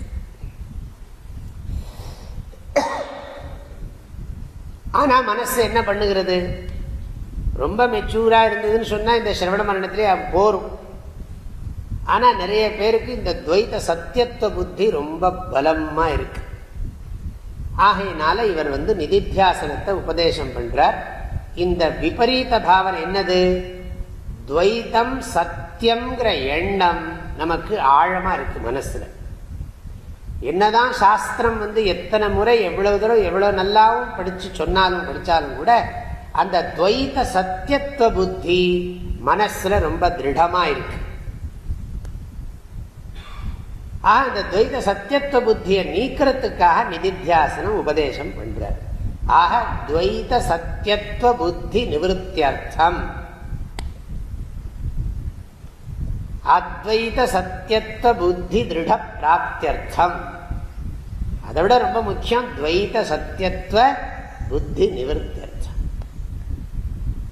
ஆனா மனசு என்ன பண்ணுகிறது? ரொம்ப மெச்சூரா இருந்ததுன்னு சொன்னா இந்த சிரவண மரணத்திலே போரும். ஆனா நிறைய பேருக்கு இந்த துவைத்த சத்தியத்துவ புத்தி ரொம்ப பலமா இருக்கு. ஆகையினால இவர் வந்து நிதித்தியாசனத்தை உபதேசம் பண்றார். இந்த விபரீத பாவனை என்னது? துவைத்தம் சத்தியம்ங்கிற எண்ணம் நமக்கு ஆழமா இருக்கு மனசுல. என்னதான் சாஸ்திரம் வந்து எத்தனை முறை எவ்வளவு தூரம் எவ்வளவு நல்லாவும் படிச்சு சொன்னாலும் படிச்சாலும் கூட அந்த துவைத சத்தியத்துவ புத்தி மனசுல ரொம்ப திருடமா இருக்கு. அந்த துவைத சத்தியத்துவ புத்தியை நீக்கிறதுக்காக நிதித்தியாசனம் உபதேசம் பண்றார். ஆக துவைத சத்தியத்துவ புத்தி நிவத்தியர்த்தம் அத்வைத சத்தியத்த புத்தி திருட பிராப்தியர்த்தம் அதை விட ரொம்ப முக்கியம் துவைத சத்தியத்துவ புத்தி நிவர்த்தி அர்த்தம்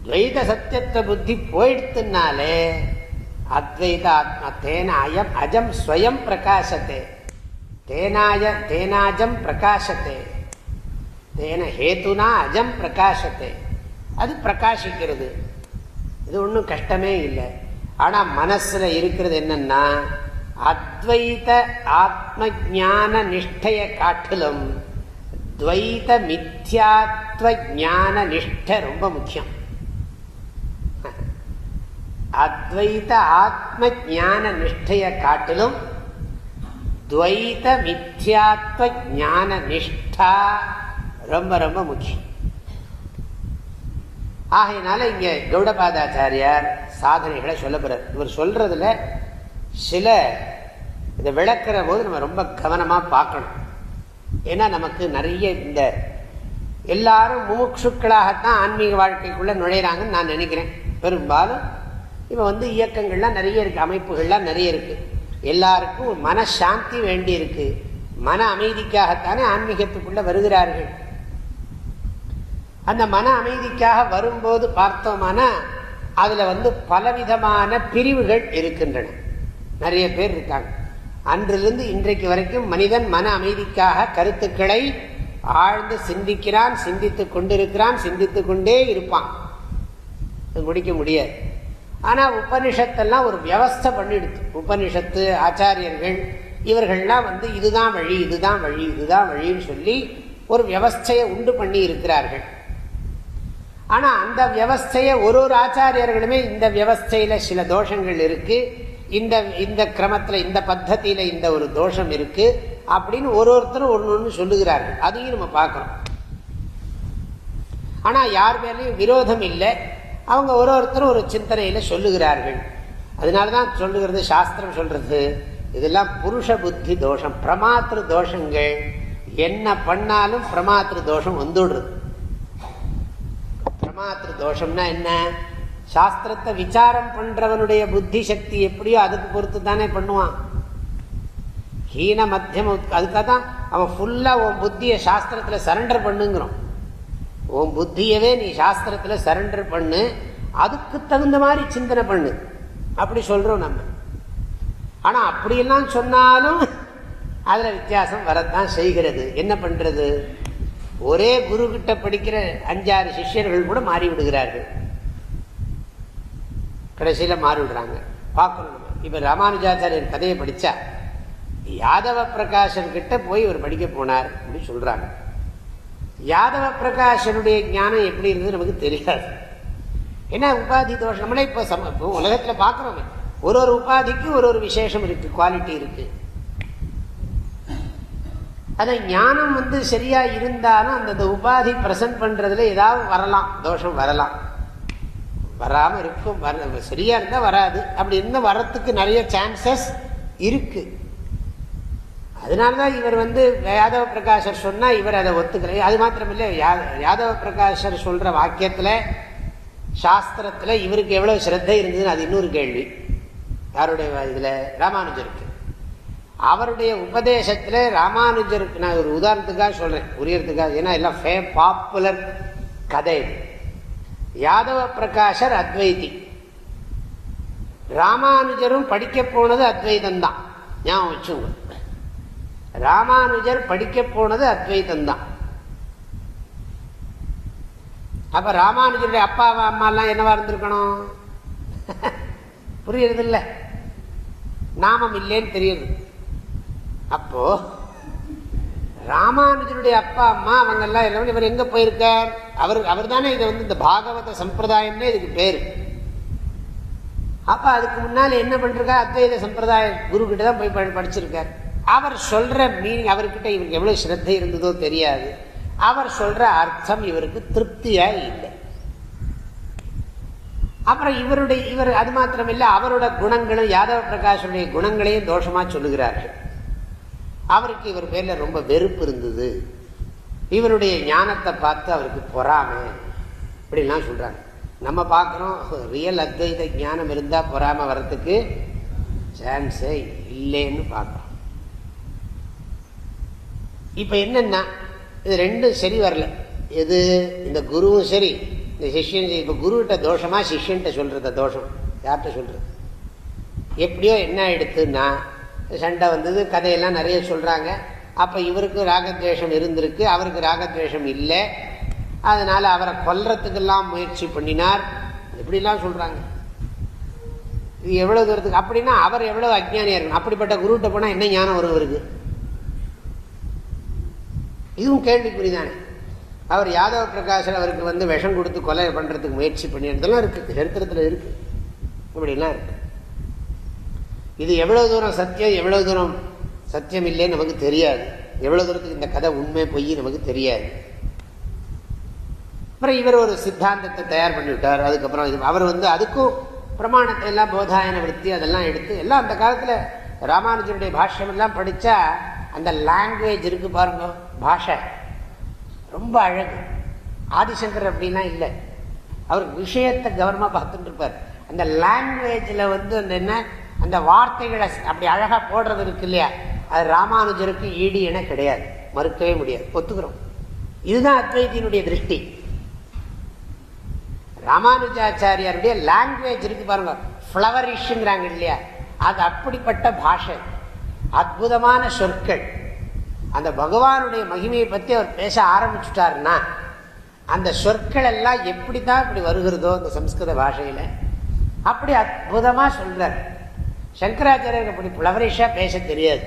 துவைத சத்தியத்துவ புத்தி போயிடுத்துனாலே அத்வைத ஆத்மா தேனாயம் அஜம் ஸ்வயம் பிரகாசத்தே. தேனாய தேனாஜம் பிரகாசத்தே. தேன ஹேத்துனா அஜம் பிரகாசத்தே. அது பிரகாசிக்கிறது. இது ஒன்றும் கஷ்டமே இல்லை. ஆனால் மனசில் இருக்கிறது என்னன்னா அத்வைத ஆத்ம ஜான நிஷ்டைய காட்டிலும் துவைத மித்யாத்வ ஜான நிஷ்டை ரொம்ப முக்கியம். அத்வைத ஆத்ம ஜான நிஷ்டைய காட்டிலும் துவைத மித்யாத்வ ஜான நிஷ்டா ரொம்ப ரொம்ப முக்கியம். ஆகையினால இங்க கௌடபாதாச்சாரியார் சாதனைகளை சொல்ல போறார். இவர் சொல்றதுல சில இதை விளக்குற போது நம்ம ரொம்ப கவனமா பார்க்கணும். ஏன்னா நமக்கு நிறைய இந்த எல்லாரும் முமுட்சுக்களாகத்தான் ஆன்மீக வாழ்க்கைக்குள்ள நுழையிறாங்கன்னு நான் நினைக்கிறேன். பெரும்பாலும் இப்போ வந்து இயக்கங்கள்லாம் நிறைய இருக்கு அமைப்புகள்லாம் நிறைய இருக்கு. எல்லாருக்கும் மனசாந்தி வேண்டி இருக்கு மன அமைதிக்காகத்தானே ஆன்மீகத்துக்குள்ள வருகிறார்கள். அந்த மன அமைதிக்காக வரும்போது பார்த்தோம்னா அதில் வந்து பலவிதமான பிரிவுகள் இருக்கின்றன. நிறைய பேர் இருக்காங்க. அன்றிலிருந்து இன்றைக்கு வரைக்கும் மனிதன் மன அமைதிக்காக கருத்துக்களை ஆழ்ந்து சிந்திக்கிறான் சிந்தித்து கொண்டிருக்கிறான் சிந்தித்து கொண்டே இருப்பான். முடிக்க முடியாது. ஆனால் உபனிஷத்தெல்லாம் ஒரு வியவஸ்தை பண்ணிடுது. உபனிஷத்து ஆச்சாரியர்கள் இவர்கள்லாம் வந்து இதுதான் வழி இதுதான் வழி இதுதான் வழின்னு சொல்லி ஒரு வியவஸ்தையை உண்டு பண்ணி இருக்கிறார்கள். ஆனால் அந்த வியவஸ்தையை ஒரு ஒரு ஆச்சாரியர்களுமே இந்த வியவஸ்தையில் சில தோஷங்கள் இருக்குது இந்த இந்த கிரமத்தில் இந்த பத்தத்தில இந்த ஒரு தோஷம் இருக்குது அப்படின்னு ஒரு ஒருத்தரும் ஒன்று ஒன்று சொல்லுகிறார்கள். அதையும் நம்ம பார்க்குறோம் ஆனால் யார் மேலேயும் விரோதம் இல்லை. அவங்க ஒரு ஒருத்தரும் ஒரு சிந்தனையில் சொல்லுகிறார்கள். அதனால தான் சொல்லுகிறது சாஸ்திரம் சொல்கிறது இதெல்லாம் புருஷ புத்தி தோஷம் பிரமாத்திரு தோஷங்கள். என்ன பண்ணாலும் பிரமாத்திரு தோஷம் வந்துடுறது. பிரமாத்திரு தோஷம்னா என்ன? சாஸ்திரத்தை விசாரம் பண்றவனுடைய புத்தி சக்தி எப்படியோ அதுக்கு பொறுத்து தானே பண்ணுவான். ஹீன மத்தியம் அதுக்காக தான் அவன் ஃபுல்லா உன் புத்தியை சாஸ்திரத்துல சரண்டர் பண்ணுங்கிறோம் உன் புத்தியவே நீ சாஸ்திரத்துல சரண்டர் பண்ணு அதுக்கு தகுந்த மாதிரி சிந்தனை பண்ணு. அப்படி சொல்றோம் நம்ம. ஆனா அப்படியெல்லாம் சொன்னாலும் அதுல வித்தியாசம் வரத்தான் செய்கிறது. என்ன பண்றது? ஒரே குரு கிட்ட படிக்கிற அஞ்சாறு சிஷ்யர்கள் கூட மாறி விடுகிறார்கள் கடைசியில் மாறி விடுறாங்க பார்க்கணும் இப்ப ராமானுஜாச்சாரியர் கதையை படித்தா யாதவ பிரகாஷன் கிட்ட போய் இவர் படிக்க போனார் அப்படின்னு சொல்றாங்க. யாதவ பிரகாஷனுடைய ஞானம் எப்படி இருந்தது நமக்கு தெரியாது. ஏன்னா உபாதி தோஷம். நம்மளே இப்போ சம உலகத்தில் பார்க்குறோமே. ஒரு ஒரு உபாதிக்கு ஒரு ஒரு விசேஷம் இருக்குது குவாலிட்டி இருக்குது ஆனால் ஞானம் வந்து சரியாக இருந்தாலும் அந்த உபாதி பிரசன்ட் பண்ணுறதுல ஏதாவது வரலாம். தோஷம் வரலாம். வராமல் இருக்கும். சரியாக இருந்தால் வராது. அப்படி இருந்தால் வரத்துக்கு நிறைய சான்சஸ் இருக்குது அதனால தான் இவர் வந்து யாதவ பிரகாஷர் சொன்னால் இவர் அதை ஒத்துக்கலை. அது மாத்திரமில்லை. யாதவ பிரகாஷர் சொல்கிற வாக்கியத்தில் சாஸ்திரத்தில் இவருக்கு எவ்வளோ சிரத்தை இருந்ததுன்னு அது இன்னொரு கேள்வி. யாருடைய இதில்? ராமானுஜருக்கு. அவருடைய உபதேசத்தில் ராமானுஜருக்கு நான் ஒரு உதாரணத்துக்காக சொல்கிறேன் புரியறதுக்காக. ஏன்னா எல்லாம் பாப்புலர் கதை இது. யாதவ பிரகாஷர் அத்வைதி. ராமானுஜரும் படிக்க போனது அத்வைதம் தான் ஞாபகம் வச்சுங்க ராமானுஜர் படிக்க போனது அத்வைதம் தான் ராமானுஜருடைய அப்பா அம்மாலாம் என்னவா இருந்திருக்கணும்? புரியுறது நாமம் இல்லைன்னு தெரியுது. அப்போ ராமானுஜனுடைய அப்பா அம்மா அவங்க எல்லாம் இவர் எங்க போயிருக்கார் அவர் அவர் தானே இதை வந்து இந்த பாகவத சம்பிரதாயம்னே இதுக்கு பேரு. அப்ப அதுக்கு முன்னால என்ன பண்ணிருக்கா அத்வைத சம்பிரதாய குரு கிட்ட தான் போய் படிச்சிருக்கார். அவர் சொல்ற மீனிங் அவர்கிட்ட இவருக்கு எவ்வளவு ஸ்ரத்தை இருந்ததோ தெரியாது. அவர் சொல்ற அர்த்தம் இவருக்கு திருப்தியா இல்லை. அப்புறம் இவருடைய இவர் அது மாத்திரமில்லை அவரோட குணங்களும் யாதவ பிரகாஷனுடைய குணங்களையும் தோஷமா சொல்லுகிறார்கள். அவருக்கு இவர் பேரில் ரொம்ப வெறுப்பு இருந்தது. இவருடைய ஞானத்தை பார்த்து அவருக்கு பொறாமை. இப்படிலாம் சொல்கிறாங்க நம்ம பார்க்குறோம் ரியல் அத்வைத ஞானம் இருந்தால் பொறாமை வர்றதுக்கு சான்ஸே இல்லைன்னு பார்க்குறோம். இப்போ என்னென்னா இது ரெண்டும் சரி வரல. எது? இந்த குருவும் சரி. இந்த சிஷ்யன் இப்போ குருகிட்ட தோஷமாக சிஷ்யன்ட்ட சொல்கிறத தோஷம்? யார்கிட்ட சொல்கிறது எப்படியோ என்ன எடுத்துன்னா சண்டை வந்தது கதையெல்லாம் நிறைய சொல்கிறாங்க அப்போ இவருக்கு ராகத்வேஷம் இருந்திருக்கு அவருக்கு ராகத்வேஷம் இல்லை. அதனால் அவரை கொல்றதுக்கெல்லாம் முயற்சி பண்ணினார். இப்படிலாம் சொல்கிறாங்க இது எவ்வளோ தூரத்துக்கு அப்படின்னா அவர் எவ்வளோ அஜ்ஞானியாக இருக்கணும். அப்படிப்பட்ட குருட்ட போனால் என்ன ஞானம் வரும் அவருக்கு இதுவும் கேள்விக்குறிதானே. அவர் யாதவ பிரகாஷன் அவருக்கு வந்து விஷம் கொடுத்து கொலை பண்ணுறதுக்கு முயற்சி பண்ணியிருந்தெல்லாம் இருக்குது சரித்திரத்தில் இருக்குது இப்படிலாம் இருக்குது இது எவ்வளவு தூரம் சத்தியம் எவ்வளவு தூரம் சத்தியம் இல்லைன்னு நமக்கு தெரியாது. எவ்வளவு தூரத்துக்கு இந்த கதை உண்மை பொய் நமக்கு தெரியாது. அப்புறம் இவர் ஒரு சித்தாந்தத்தை தயார் பண்ணிவிட்டார். அதுக்கப்புறம் இது அவர் வந்து அதுக்கும் பிரமாணத்தை எல்லாம் போதாயன விற்பி அதெல்லாம் எடுத்து எல்லாம் அந்த காலத்தில் ராமானுஜருடைய பாஷ்யம் எல்லாம் படித்தா அந்த லாங்குவேஜ் இருக்கு பாருங்க பாஷை. ரொம்ப அழகு. ஆதிசங்கர் அப்படின்னா இல்லை. அவர் விஷயத்தை கவனமாக பார்த்துட்டு இருப்பார். அந்த லாங்குவேஜில் வந்து அந்த என்ன அந்த வார்த்தைகளை அப்படி அழகாக போடுறது இருக்கு இல்லையா? அது ராமானுஜருக்கு ஈடு என கிடையாது. மறுக்கவே முடியாது. ஒத்துக்கிறோம். இதுதான் அத்வைத்தியினுடைய திருஷ்டி. ராமானுஜாச்சாரியாருடைய லாங்குவேஜ் இருக்கு பாருங்க. ஃப்ளவரிஷ்ங்கிறாங்க இல்லையா? அது அப்படிப்பட்ட பாஷை. அற்புதமான சொற்கள். அந்த பகவானுடைய மகிமையை பற்றி அவர் பேச ஆரம்பிச்சுட்டாருன்னா அந்த சொற்கள் எல்லாம் எப்படி தான் இப்படி வருகிறதோ அந்த சம்ஸ்கிருத பாஷையில் அப்படி அற்புதமாக சொல்கிறார் சங்கராச்சாரியருக்கு அப்படி ஃப்ளவரிஷாக பேச தெரியாது.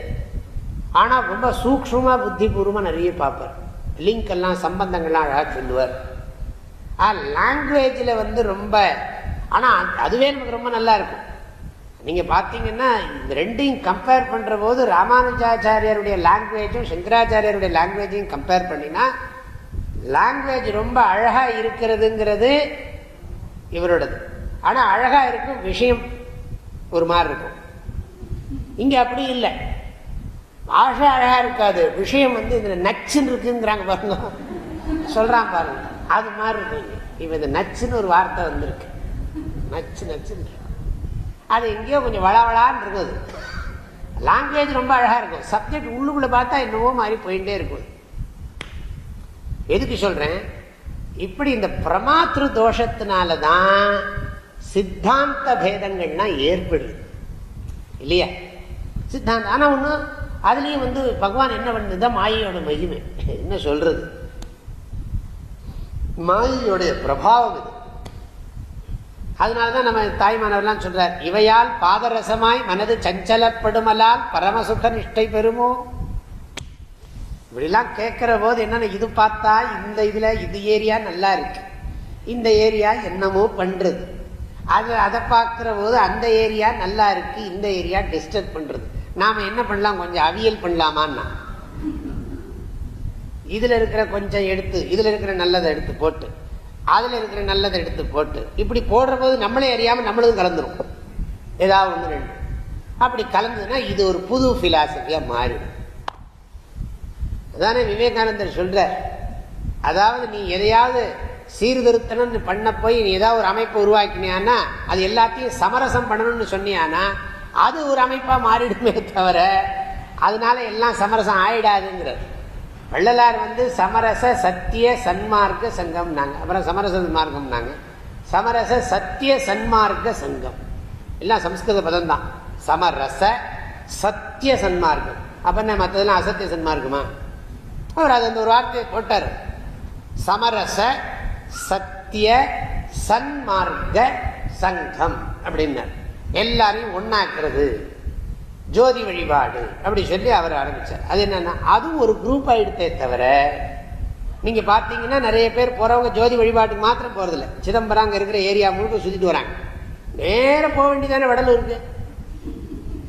ஆனால் ரொம்ப சூக்ஷமாக புத்திபூர்வமாக நிறைய பார்ப்பார். லிங்க் எல்லாம் சம்பந்தங்கள்லாம் அழகாக சொல்லுவார். லாங்குவேஜில் வந்து ரொம்ப ஆனால் அதுவே நமக்கு ரொம்ப நல்லா இருக்கும். நீங்கள் பார்த்தீங்கன்னா இந்த ரெண்டையும் கம்பேர் பண்ணுற போது ராமானுஜாச்சாரியருடைய லாங்குவேஜும் சங்கராச்சாரியருடைய லாங்குவேஜையும் கம்பேர் பண்ணினா லாங்குவேஜ் ரொம்ப அழகாக இருக்கிறதுங்கிறது இவரோடது ஆனால் அழகாக இருக்கும் விஷயம். ஒரு மாதிரி இருக்கும். இங்கே அப்படி இல்லை. பாஷை அழகாக இருக்காது. விஷயம் வந்து இதில் நச்சுன்னு இருக்குங்கிறாங்க பாருங்க. சொல்கிறான் பாருங்க. அது மாதிரி இருக்கு. இப்போ இந்த நச்சுன்னு ஒரு வார்த்தை வந்திருக்கு. நச்சு நச்சுன்னு அது எங்கேயோ கொஞ்சம் வளவளான்னு இருக்குது. லாங்குவேஜ் ரொம்ப அழகாக இருக்கும். சப்ஜெக்ட் உள்ளுக்குள்ள பார்த்தா என்னவோ மாதிரி போயிட்டே இருக்கும். எதுக்கு சொல்றேன்? இப்படி இந்த பிரமாத்திரு தோஷத்தினால தான் சித்தாந்த பேதங்கள்லாம் ஏற்படுது. இல்லையா? சித்தாந்தம். ஆனால் ஒன்று அதுலேயும் வந்து பகவான் என்ன பண்ணுது மாயையோட மகிமை. என்ன சொல்றது? மாயையோடைய பிரபாவம் இது. அதனாலதான் நம்ம தாய்மானவர்லாம் சொல்றார் இவையால் பாதரசமாய் மனது சஞ்சலப்படுமலால் பரமசுக நிஷ்டை பெறுமோ? இப்படிலாம் கேட்கிற போது என்னன்னா இது பார்த்தா இந்த இதுல இது ஏரியா நல்லா இருக்கு. இந்த ஏரியா என்னமோ பண்றது. அது அதை பார்க்குற போது அந்த ஏரியா நல்லா இருக்கு இந்த ஏரியா டிஸ்டர்ப் பண்றது. நாம என்ன பண்ணலாம்? கொஞ்சம் அவியல் பண்ணலாமான்னா? இதுல இருக்கிற கொஞ்சம் எடுத்து இதுல இருக்கிற நல்லதை எடுத்து போட்டு அதுல இருக்கிற நல்லதை எடுத்து போட்டு இப்படி போடுற போது நம்மளே அறியாம நம்மளும் கலந்துரும். ஏதாவது ஒன்று ரெண்டு. அப்படி கலந்ததுன்னா இது ஒரு புது பிலாசபியா மாறிடும். அதானே விவேகானந்தர் சொல்ற அதாவது நீ எதையாவது சீர்திருத்தணும்னு பண்ண போய் நீ ஏதாவது ஒரு அமைப்பை உருவாக்கினியானா அது எல்லாத்தையும் சமரசம் பண்ணணும்னு சொன்னியானா அது ஒரு அமைப்பாக மாறிடுமே தவிர அதனால எல்லாம் சமரசம் ஆயிடாதுங்கிறது. வள்ளலார் வந்து சமரச சத்திய சன்மார்க்க சங்கம் நாங்கள் அப்புறம் சமரச மார்க்கம் நாங்கள் சமரச சத்திய சன்மார்க்க சங்கம். எல்லாம் சம்ஸ்கிருத பதம் தான் சமரச சத்திய சன்மார்க்கம். அப்போ என்ன மற்றதெல்லாம் அசத்திய சன்மார்க்கமா? அவர் அது அந்த ஒரு வார்த்தையை போட்டார். சமரச சத்திய சன்மார்க்க சங்கம் அப்படின்னார். எல்லாரையும் ஒன்னாக்குறது ஜோதி வழிபாடு அப்படி சொல்லி அவர் ஆரம்பிச்சார். அது என்னன்னா அதுவும் ஒரு குரூப் ஆயிடுத்தே தவிர நீங்க பாத்தீங்கன்னா நிறைய பேர் போறவங்க ஜோதி வழிபாட்டுக்கு மாத்திரம் போறதில்ல. சிதம்பரம் அங்க இருக்கிற ஏரியா முழுக்க சுத்திட்டு வராங்க. நேரம் போக வேண்டியதானே வடலூருக்கு.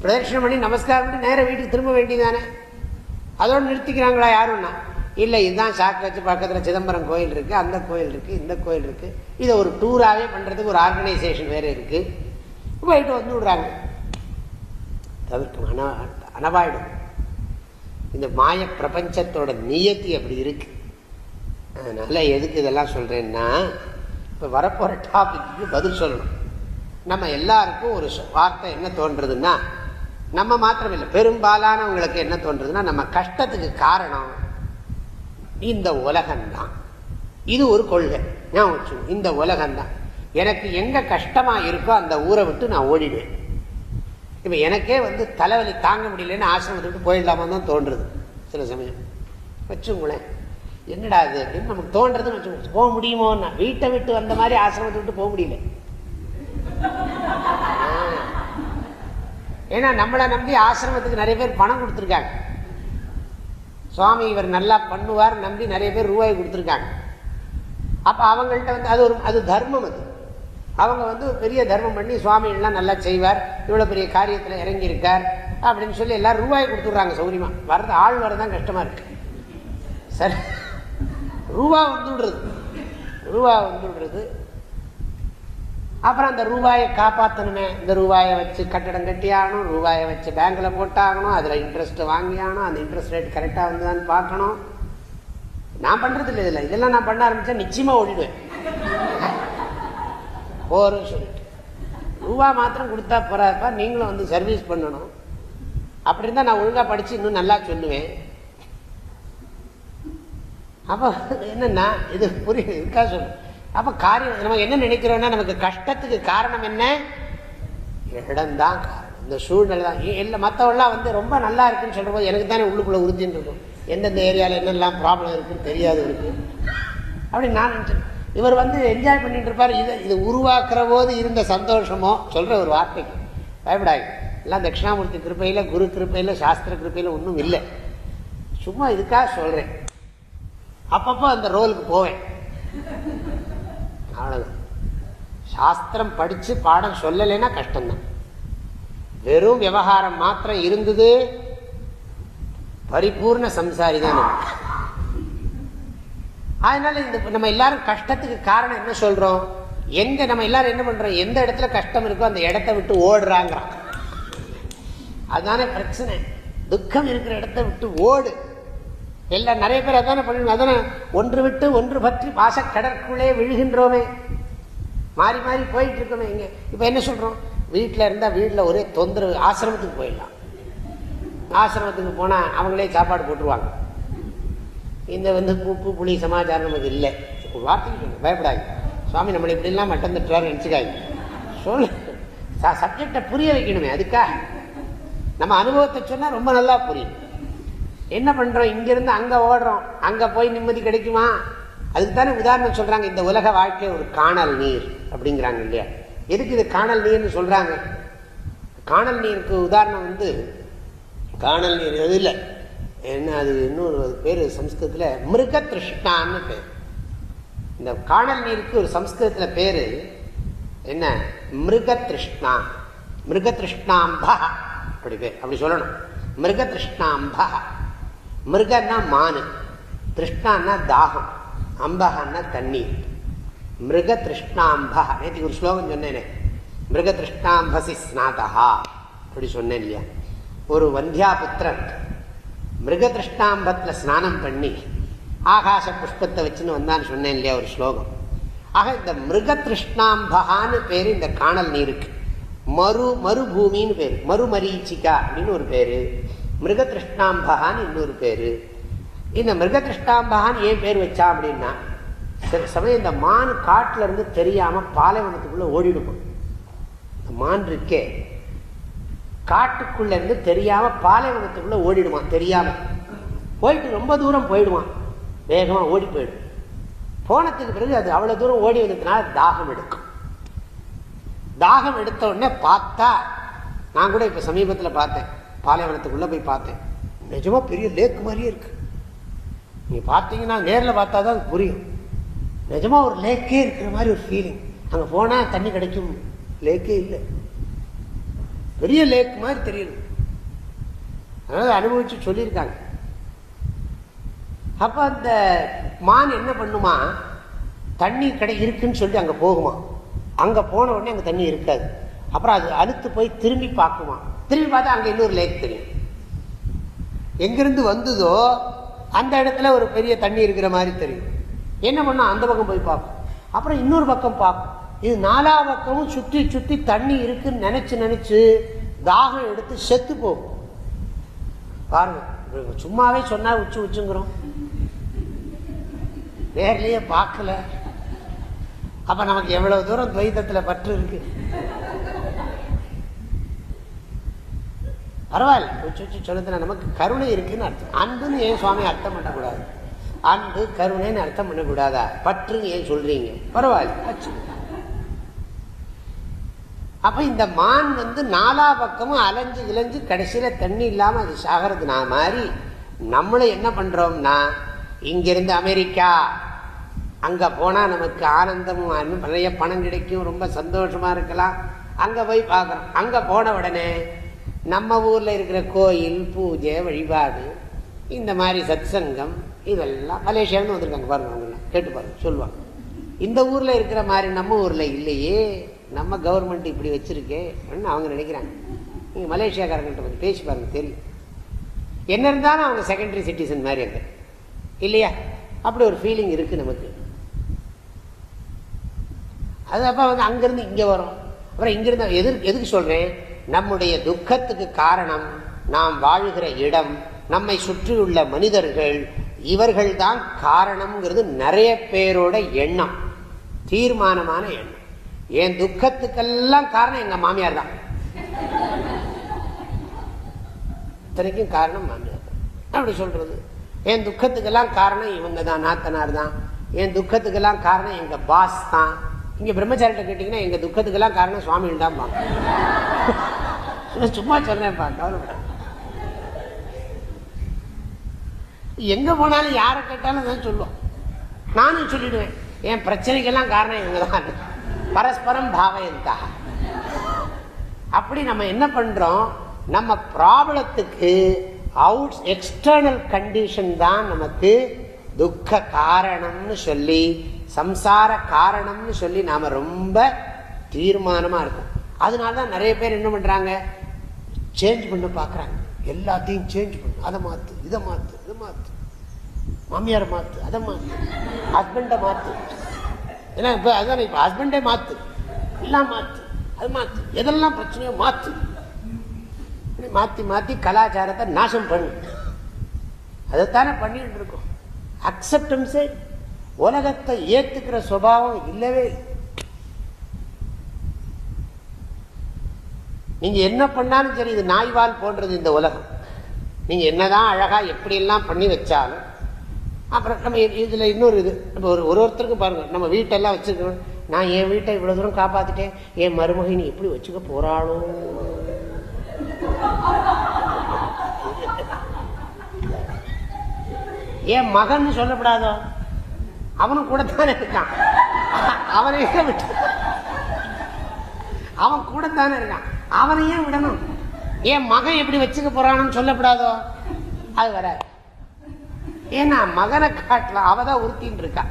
பிரதட்சிணம் பண்ணி நமஸ்காரம் பண்ணி நேரம் வீட்டுக்கு திரும்ப வேண்டியதானே. அதோடு நிறுத்திக்கிறாங்களா யாருன்னா? இல்லை இதுதான் சாக்கு வச்சு பக்கத்தில் சிதம்பரம் கோயில் இருக்குது அந்த கோயில் இருக்குது இந்த கோயில் இருக்குது இதை ஒரு டூராகவே பண்ணுறதுக்கு ஒரு ஆர்கனைசேஷன் வேறு இருக்குது போயிட்டு வந்து விடுறாங்க. தவிர்க்கும் அன அனவாயிடும். இந்த மாய பிரபஞ்சத்தோட நியத்தி அப்படி இருக்கு. அதனால் எதுக்கு இதெல்லாம் சொல்கிறேன்னா இப்போ வரப்போகிற டாபிக்கு பதில் சொல்லணும். நம்ம எல்லாருக்கும் ஒரு வார்த்தை என்ன தோன்றதுன்னா நம்ம மாத்திரம் இல்லை பெரும்பாலானவங்களுக்கு என்ன தோன்றதுன்னா நம்ம கஷ்டத்துக்கு காரணம். இந்த உலகம்தான். இது ஒரு கொள்கை. ஞாபகம் இந்த உலகம்தான். எனக்கு எங்கே கஷ்டமாக இருக்கோ அந்த ஊரை விட்டு நான் ஓடிடுவேன். இப்போ எனக்கே வந்து தலைவலி தாங்க முடியலன்னு ஆசிரமத்தை விட்டு போயிடலாமா தான் தோன்றுறது சில சமயம். வச்சுங்களேன் என்னடா அது அப்படின்னு நமக்கு தோன்றதுன்னு வச்சு போக முடியுமோன்னா. வீட்டை விட்டு வந்த மாதிரி ஆசிரமத்தை விட்டு போக முடியல. ஏன்னா நம்மளை நம்பி ஆசிரமத்துக்கு நிறைய பேர் பணம் கொடுத்துருக்காங்க. சுவாமி இவர் நல்லா பண்ணுவார் நம்பி நிறைய பேர் ரூபாய் கொடுத்துருக்காங்க. அப்போ அவங்கள்ட்ட வந்து அது ஒரு அது தர்மம் அது. அவங்க வந்து பெரிய தர்மம் பண்ணி சுவாமிகள்லாம் நல்லா செய்வார் இவ்வளோ பெரிய காரியத்தில் இறங்கியிருக்கார் அப்படின்னு சொல்லி எல்லாரும் ரூபாய் கொடுத்துட்றாங்க சௌரியமா. வர்றது ஆள் வரதான் கஷ்டமாக இருக்கு. சரி. ரூபா வந்துடுறது ரூபா வந்துடுறது அப்புறம் அந்த ரூபாயை காப்பாற்றணுமே இந்த ரூபாயை வச்சு கட்டடம் கட்டி ஆகணும் ரூபாயை வச்சு பேங்க்கில் போட்டாகணும் அதில் இன்ட்ரெஸ்ட் வாங்கி ஆகணும் அந்த இன்ட்ரெஸ்ட் ரேட் கரெக்டாக வந்துதான்னு பார்க்கணும். நான் பண்ணுறது இல்லை இதில். இதெல்லாம் நான் பண்ண ஆரம்பித்தா நிச்சயமாக ஓடிடுவேன். போறேன்னு சொல்லிட்டு. ரூபா மாத்திரம் கொடுத்தா போகிறாப்பா நீங்களும் வந்து சர்வீஸ் பண்ணணும். அப்படி இருந்தால் நான் ஒழுங்காக படித்து இன்னும் நல்லா சொல்லுவேன். அப்போ என்னென்னா இது புரிய இருக்கா சொல்லு அப்ப காரியம் நம்ம என்ன நினைக்கிறோம்னா நமக்கு கஷ்டத்துக்கு காரணம் என்ன? இடம்தான் காரணம். இந்த சூழ்நிலை தான் இல்லை மற்றவெல்லாம் வந்து ரொம்ப நல்லா இருக்குன்னு சொல்கிற போது எனக்கு தானே உள்ளுக்குள்ளே உறுதின்னு இருக்கும். எந்தெந்த ஏரியாவில் என்னெல்லாம் ப்ராப்ளம் இருக்குன்னு தெரியாது இருக்கு அப்படி நான் நினச்சேன். இவர் வந்து என்ஜாய் பண்ணிட்டு இருப்பார். இதை இது உருவாக்குற போது இருந்த சந்தோஷமோ சொல்கிற ஒரு வார்த்தைக்கு பயப்படாது எல்லாம் தட்சிணாமூர்த்தி கிருப்பையில் குரு கிருப்பையில் சாஸ்திர கிருப்பையில் ஒன்றும் இல்லை. சும்மா இதுக்காக சொல்கிறேன் அப்பப்போ அந்த ரோலுக்கு போவேன். அவ்வளோதான் சாஸ்திரம் படிச்சு பாடம் சொல்லலைன்னா கஷ்டம்தான். வெறும் விவகாரம் மாத்திரம் இருந்தது பரிபூர்ண சம்சாரி தான் அதனால இந்த நம்ம எல்லாரும் கஷ்டத்துக்கு காரணம் என்ன சொல்றோம்? எங்க நம்ம எல்லாரும் என்ன பண்றோம்? எந்த இடத்துல கஷ்டம் இருக்கோ அந்த இடத்தை விட்டு ஓடுறாங்கிறான் அதுதானே பிரச்சனை. துக்கம் இருக்கிற இடத்தை விட்டு ஓடு. எல்லாம் நிறைய பேர் அதானே பண்ணணும் அதானே? ஒன்று விட்டு ஒன்று பற்றி பாசக்கடற்குள்ளே விழுகின்றோமே. மாறி மாறி போயிட்டு இருக்கோமே இங்கே. இப்போ என்ன சொல்கிறோம் வீட்டில் இருந்தால் வீட்டில் ஒரே தொந்தரவு. ஆசிரமத்துக்கு போயிடலாம். ஆசிரமத்துக்கு போனால் அவங்களே சாப்பாடு போட்டுருவாங்க. இந்த வந்து கூப்பு புளி சமாச்சாரம் நமக்கு இல்லை. ஒரு வார்த்தைக்கு சொல்லுங்க பயப்படாது சுவாமி நம்மளை இப்படிலாம் மட்டம் தட்டுறாரு நினச்சிக்காங்க சொல்லு சப்ஜெக்டை புரிய வைக்கணுமே. அதுக்காக. நம்ம அனுபவத்தை சொன்னால் ரொம்ப நல்லா புரியும். என்ன பண்றோம்? இங்கிருந்து அங்க ஓடுறோம். அங்க போய் நிம்மதி கிடைக்குமா? அதுக்கு தானே உதாரணம் சொல்றாங்க இந்த உலக வாழ்க்கை ஒரு காணல் நீர் அப்படிங்கிறாங்க இல்லையா? எதுக்கு இது காணல் நீர்னு சொல்றாங்க? காணல் நீருக்கு உதாரணம் வந்து காணல் நீர் எது இல்லை. என்ன அது இன்னொரு பேர் சம்ஸ்கிருதத்தில் மிருக திருஷ்ணான்னு பேர். இந்த காணல் நீருக்கு ஒரு சம்ஸ்கிருதத்தில் பேர் என்ன? மிருக திருஷ்ணா மிருக திருஷ்ணாம்பா அப்படி பேர் அப்படி சொல்லணும். மிருக திருஷ்ணாம்பா மிருகன்னா மானு திருஷ்ணான்னா தாகம் அம்பகன்னா தண்ணீர். மிருக திருஷ்ணாம்பா நேற்று ஒரு ஸ்லோகம் சொன்னேனே. மிருக திருஷ்ணாம்பசி ஸ்நாதா அப்படி சொன்னேன் இல்லையா? ஒரு வந்தியா புத்திரன் மிருக திருஷ்ணாம்பத்துல ஸ்நானம் பண்ணி ஆகாச புஷ்பத்தை வச்சுன்னு வந்தான்னு சொன்னேன் இல்லையா ஒரு ஸ்லோகம். ஆக இந்த மிருக திருஷ்ணாம்பகான்னு பேர் இந்த காணல் நீருக்கு. மறு மறுபூமின்னு பேரு. மறுமரீச்சிகா அப்படின்னு ஒரு பேரு. மிருக திருஷ்ணாம்பகான்னு இன்னொரு பேரு. இந்த மிருக திருஷ்ணாம்பகான்னு ஏன் பேர் வச்சா அப்படின்னா சில சமயம் இந்த மான் காட்டுல இருந்து தெரியாம பாலைவனத்துக்குள்ள ஓடிடுவோம் இந்த மான் இருக்கே. காட்டுக்குள்ள இருந்து தெரியாம பாலைவனத்துக்குள்ள ஓடிடுவான் தெரியாம. போயிட்டு ரொம்ப தூரம் போயிடுவான். வேகமா ஓடி போயிடும். போனதுக்கு பிறகு அது அவ்வளவு தூரம் ஓடி வந்ததுனால தாகம் எடுக்கும். தாகம் எடுத்த உடனே பார்த்தா நான் கூட இப்ப சமீபத்துல பார்த்தேன். பாலைவனத்துக்குள்ளே போய் பார்த்தேன். நிஜமா பெரிய லேக் மாதிரியே இருக்கு. நீங்கள் பார்த்தீங்கன்னா நேரில் பார்த்தா தான் புரியும். நிஜமா ஒரு லேக்கே இருக்கிற மாதிரி ஒரு ஃபீலிங் அங்கே போனால் தண்ணி கிடைக்கும். லேக்கே இல்லை. பெரிய லேக் மாதிரி தெரியுது. அதாவது அனுபவிச்சு சொல்லியிருக்காங்க. அப்போ அந்த மான் என்ன பண்ணுமா? தண்ணி கடை இருக்குன்னு சொல்லி அங்கே போகுமா? அங்கே போன உடனே அங்கே தண்ணி இருக்காது. அப்புறம் அது அழுத்து போய் திரும்பி பார்க்குமா? திரும்பி பார்த்தா அங்கே இன்னொரு லேக் தெரியும். எங்கிருந்து வந்ததோ அந்த இடத்துல ஒரு பெரிய தண்ணி இருக்கிற மாதிரி தெரியும். என்ன பண்ணோம் அந்த பக்கம் போய் பார்ப்போம் அப்புறம் இன்னொரு பக்கம் பார்ப்போம் இது நாலா பக்கமும் சுற்றி சுற்றி தண்ணி இருக்குன்னு நினச்சி நினச்சி தாகம் எடுத்து செத்து போகும். பாருங்க சும்மாவே சொன்னா உச்சு உச்சுங்கிறோம். நேர்லேயே பார்க்கல. அப்போ நமக்கு எவ்வளோ தூரம் துவைதத்தில் பற்று இருக்கு? பரவாயில்ல. உச்சி உச்சு சொல்லுதுன்னா நமக்கு கருணை இருக்குன்னு அர்த்தம். அன்புன்னு ஏன் சுவாமி அர்த்தம் பண்ணக்கூடாது? அன்பு கருணைன்னு அர்த்தம் பண்ணக்கூடாதா? பற்றுன்னு ஏன் சொல்றீங்க? பரவாயில்ல. அப்ப இந்த மான் வந்து நாலா பக்கமும் அலைஞ்சு இலைஞ்சு கடைசியில தண்ணி இல்லாம அது சாகிறது நான் மாதிரி நம்மளும் என்ன பண்றோம்னா இங்கிருந்து அமெரிக்கா அங்க போனா நமக்கு ஆனந்தமும் நிறைய பணம் கிடைக்கும் ரொம்ப சந்தோஷமா இருக்கலாம். அங்க போய் பார்க்கறோம். அங்க போன உடனே நம்ம ஊரில் இருக்கிற கோயில் பூஜை வழிபாடு இந்த மாதிரி சத்சங்கம் இதெல்லாம் மலேசியாவின்னு வந்திருக்காங்க பாருங்க அவங்களாம் கேட்டு பாருங்க சொல்லுவாங்க. இந்த ஊரில் இருக்கிற மாதிரி நம்ம ஊரில் இல்லையே. நம்ம கவர்மெண்ட் இப்படி வச்சுருக்கே அப்படின்னு அவங்க நினைக்கிறாங்க. நீங்கள் மலேசியாக்காரங்கள்ட்ட கொஞ்சம் பேசி பாருங்க தெரியும். என்ன இருந்தாலும் அவங்க செகண்டரி சிட்டிசன் மாதிரி இருக்கு இல்லையா? அப்படி ஒரு ஃபீலிங் இருக்குது நமக்கு. அது அப்போ வந்து அங்கேருந்து இங்கே வரும். அப்புறம் இங்கேருந்து எதிர் எதுக்கு சொல்கிறேன் நம்முடைய துக்கத்துக்கு காரணம் நாம் வாழ்கிற இடம் நம்மை சுற்றியுள்ள மனிதர்கள் இவர்கள்தான் காரணம்ங்கிறது நிறைய பேரோட எண்ணம் தீர்மானமான எண்ணம். என் துக்கத்துக்கெல்லாம் காரணம் எங்க மாமியார் தான். இத்தனைக்கும் காரணம் மாமியார் தான். அப்படி சொல்றது. என் துக்கத்துக்கெல்லாம் காரணம் இவங்க தான் நாத்தனார் தான். என் துக்கத்துக்கெல்லாம் காரணம் எங்க பாஸ் தான். இங்கே பிரம்மச்சாரிட்ட கேட்டிங்கன்னா எங்கள் துக்கத்துக்கெல்லாம் காரணம் சுவாமின்னு தான் சும்மா சொன்னேன்ப்பா கவலைப்பட. எங்கே போனாலும் யாரை கேட்டாலும் தான் சொல்லுவோம். நானும் சொல்லிடுவேன் என் பிரச்சனைக்கெல்லாம் காரணம் இவங்க தான் பரஸ்பரம் பாவயந்தா அப்படி நம்ம என்ன பண்ணுறோம் நம்ம ப்ராப்ளத்துக்கு அவுட் எக்ஸ்டர்னல் கண்டிஷன் தான் நமக்கு துக்க காரணம்னு சொல்லி சம்சார காரணம்னு சொல்லி நாம ரொம்ப தீர்மானமா இருக்கும். அதனால தான் நிறைய பேர் என்ன பண்றாங்க? சேஞ்ச் பண்ண பார்க்குறாங்க. எல்லாத்தையும் சேஞ்ச் பண்ணு. அதை மாற்று இதை மாற்று இதை மாற்று மாமியாரை மாற்று அதை மாற்று ஹஸ்பண்டை மாற்று ஏன்னா இப்போ அதான் இப்போ ஹஸ்பண்டே மாற்று எல்லாம் மாற்று அது மாற்று எதெல்லாம் பிரச்சனையோ மாற்று இப்படி மாற்றி கலாச்சாரத்தை நாசம் பண்ணு. அதைத்தானே பண்ணிட்டு இருக்கோம். அக்செப்டன்ஸே உலகத்தை ஏத்துக்கிற சுபாவம் இல்லவே நீங்க என்ன பண்ணாலும் சரி இது நாய்வால் போன்றது இந்த உலகம். நீங்க என்னதான் அழகா எப்படி எல்லாம் பண்ணி வச்சாலும் அப்புறம் நம்ம இதில் இதுல இன்னொரு இது நம்ம ஒரு ஒரு ஒருத்தருக்கும் பாருங்க நம்ம வீட்டெல்லாம் வச்சிருக்கோம் நான் என் வீட்டை இவ்வளவு தூரம் காப்பாத்திட்டேன் என் மருமகை நீ எப்படி வச்சுக்க போறாளோ? என் மகன் சொல்லப்படாதோ? அவனும் கூட தானே இருக்கான். அவனையே விட்டு. அவன் கூட தானே இருக்கான். அவனையே விடணும். என் மகன் எப்படி வச்சுக்க போறான்னு சொல்லப்படாதோ? அது வராது. ஏன்னா மகனை காட்டல அவதான் உறுத்தின்னு இருக்கா.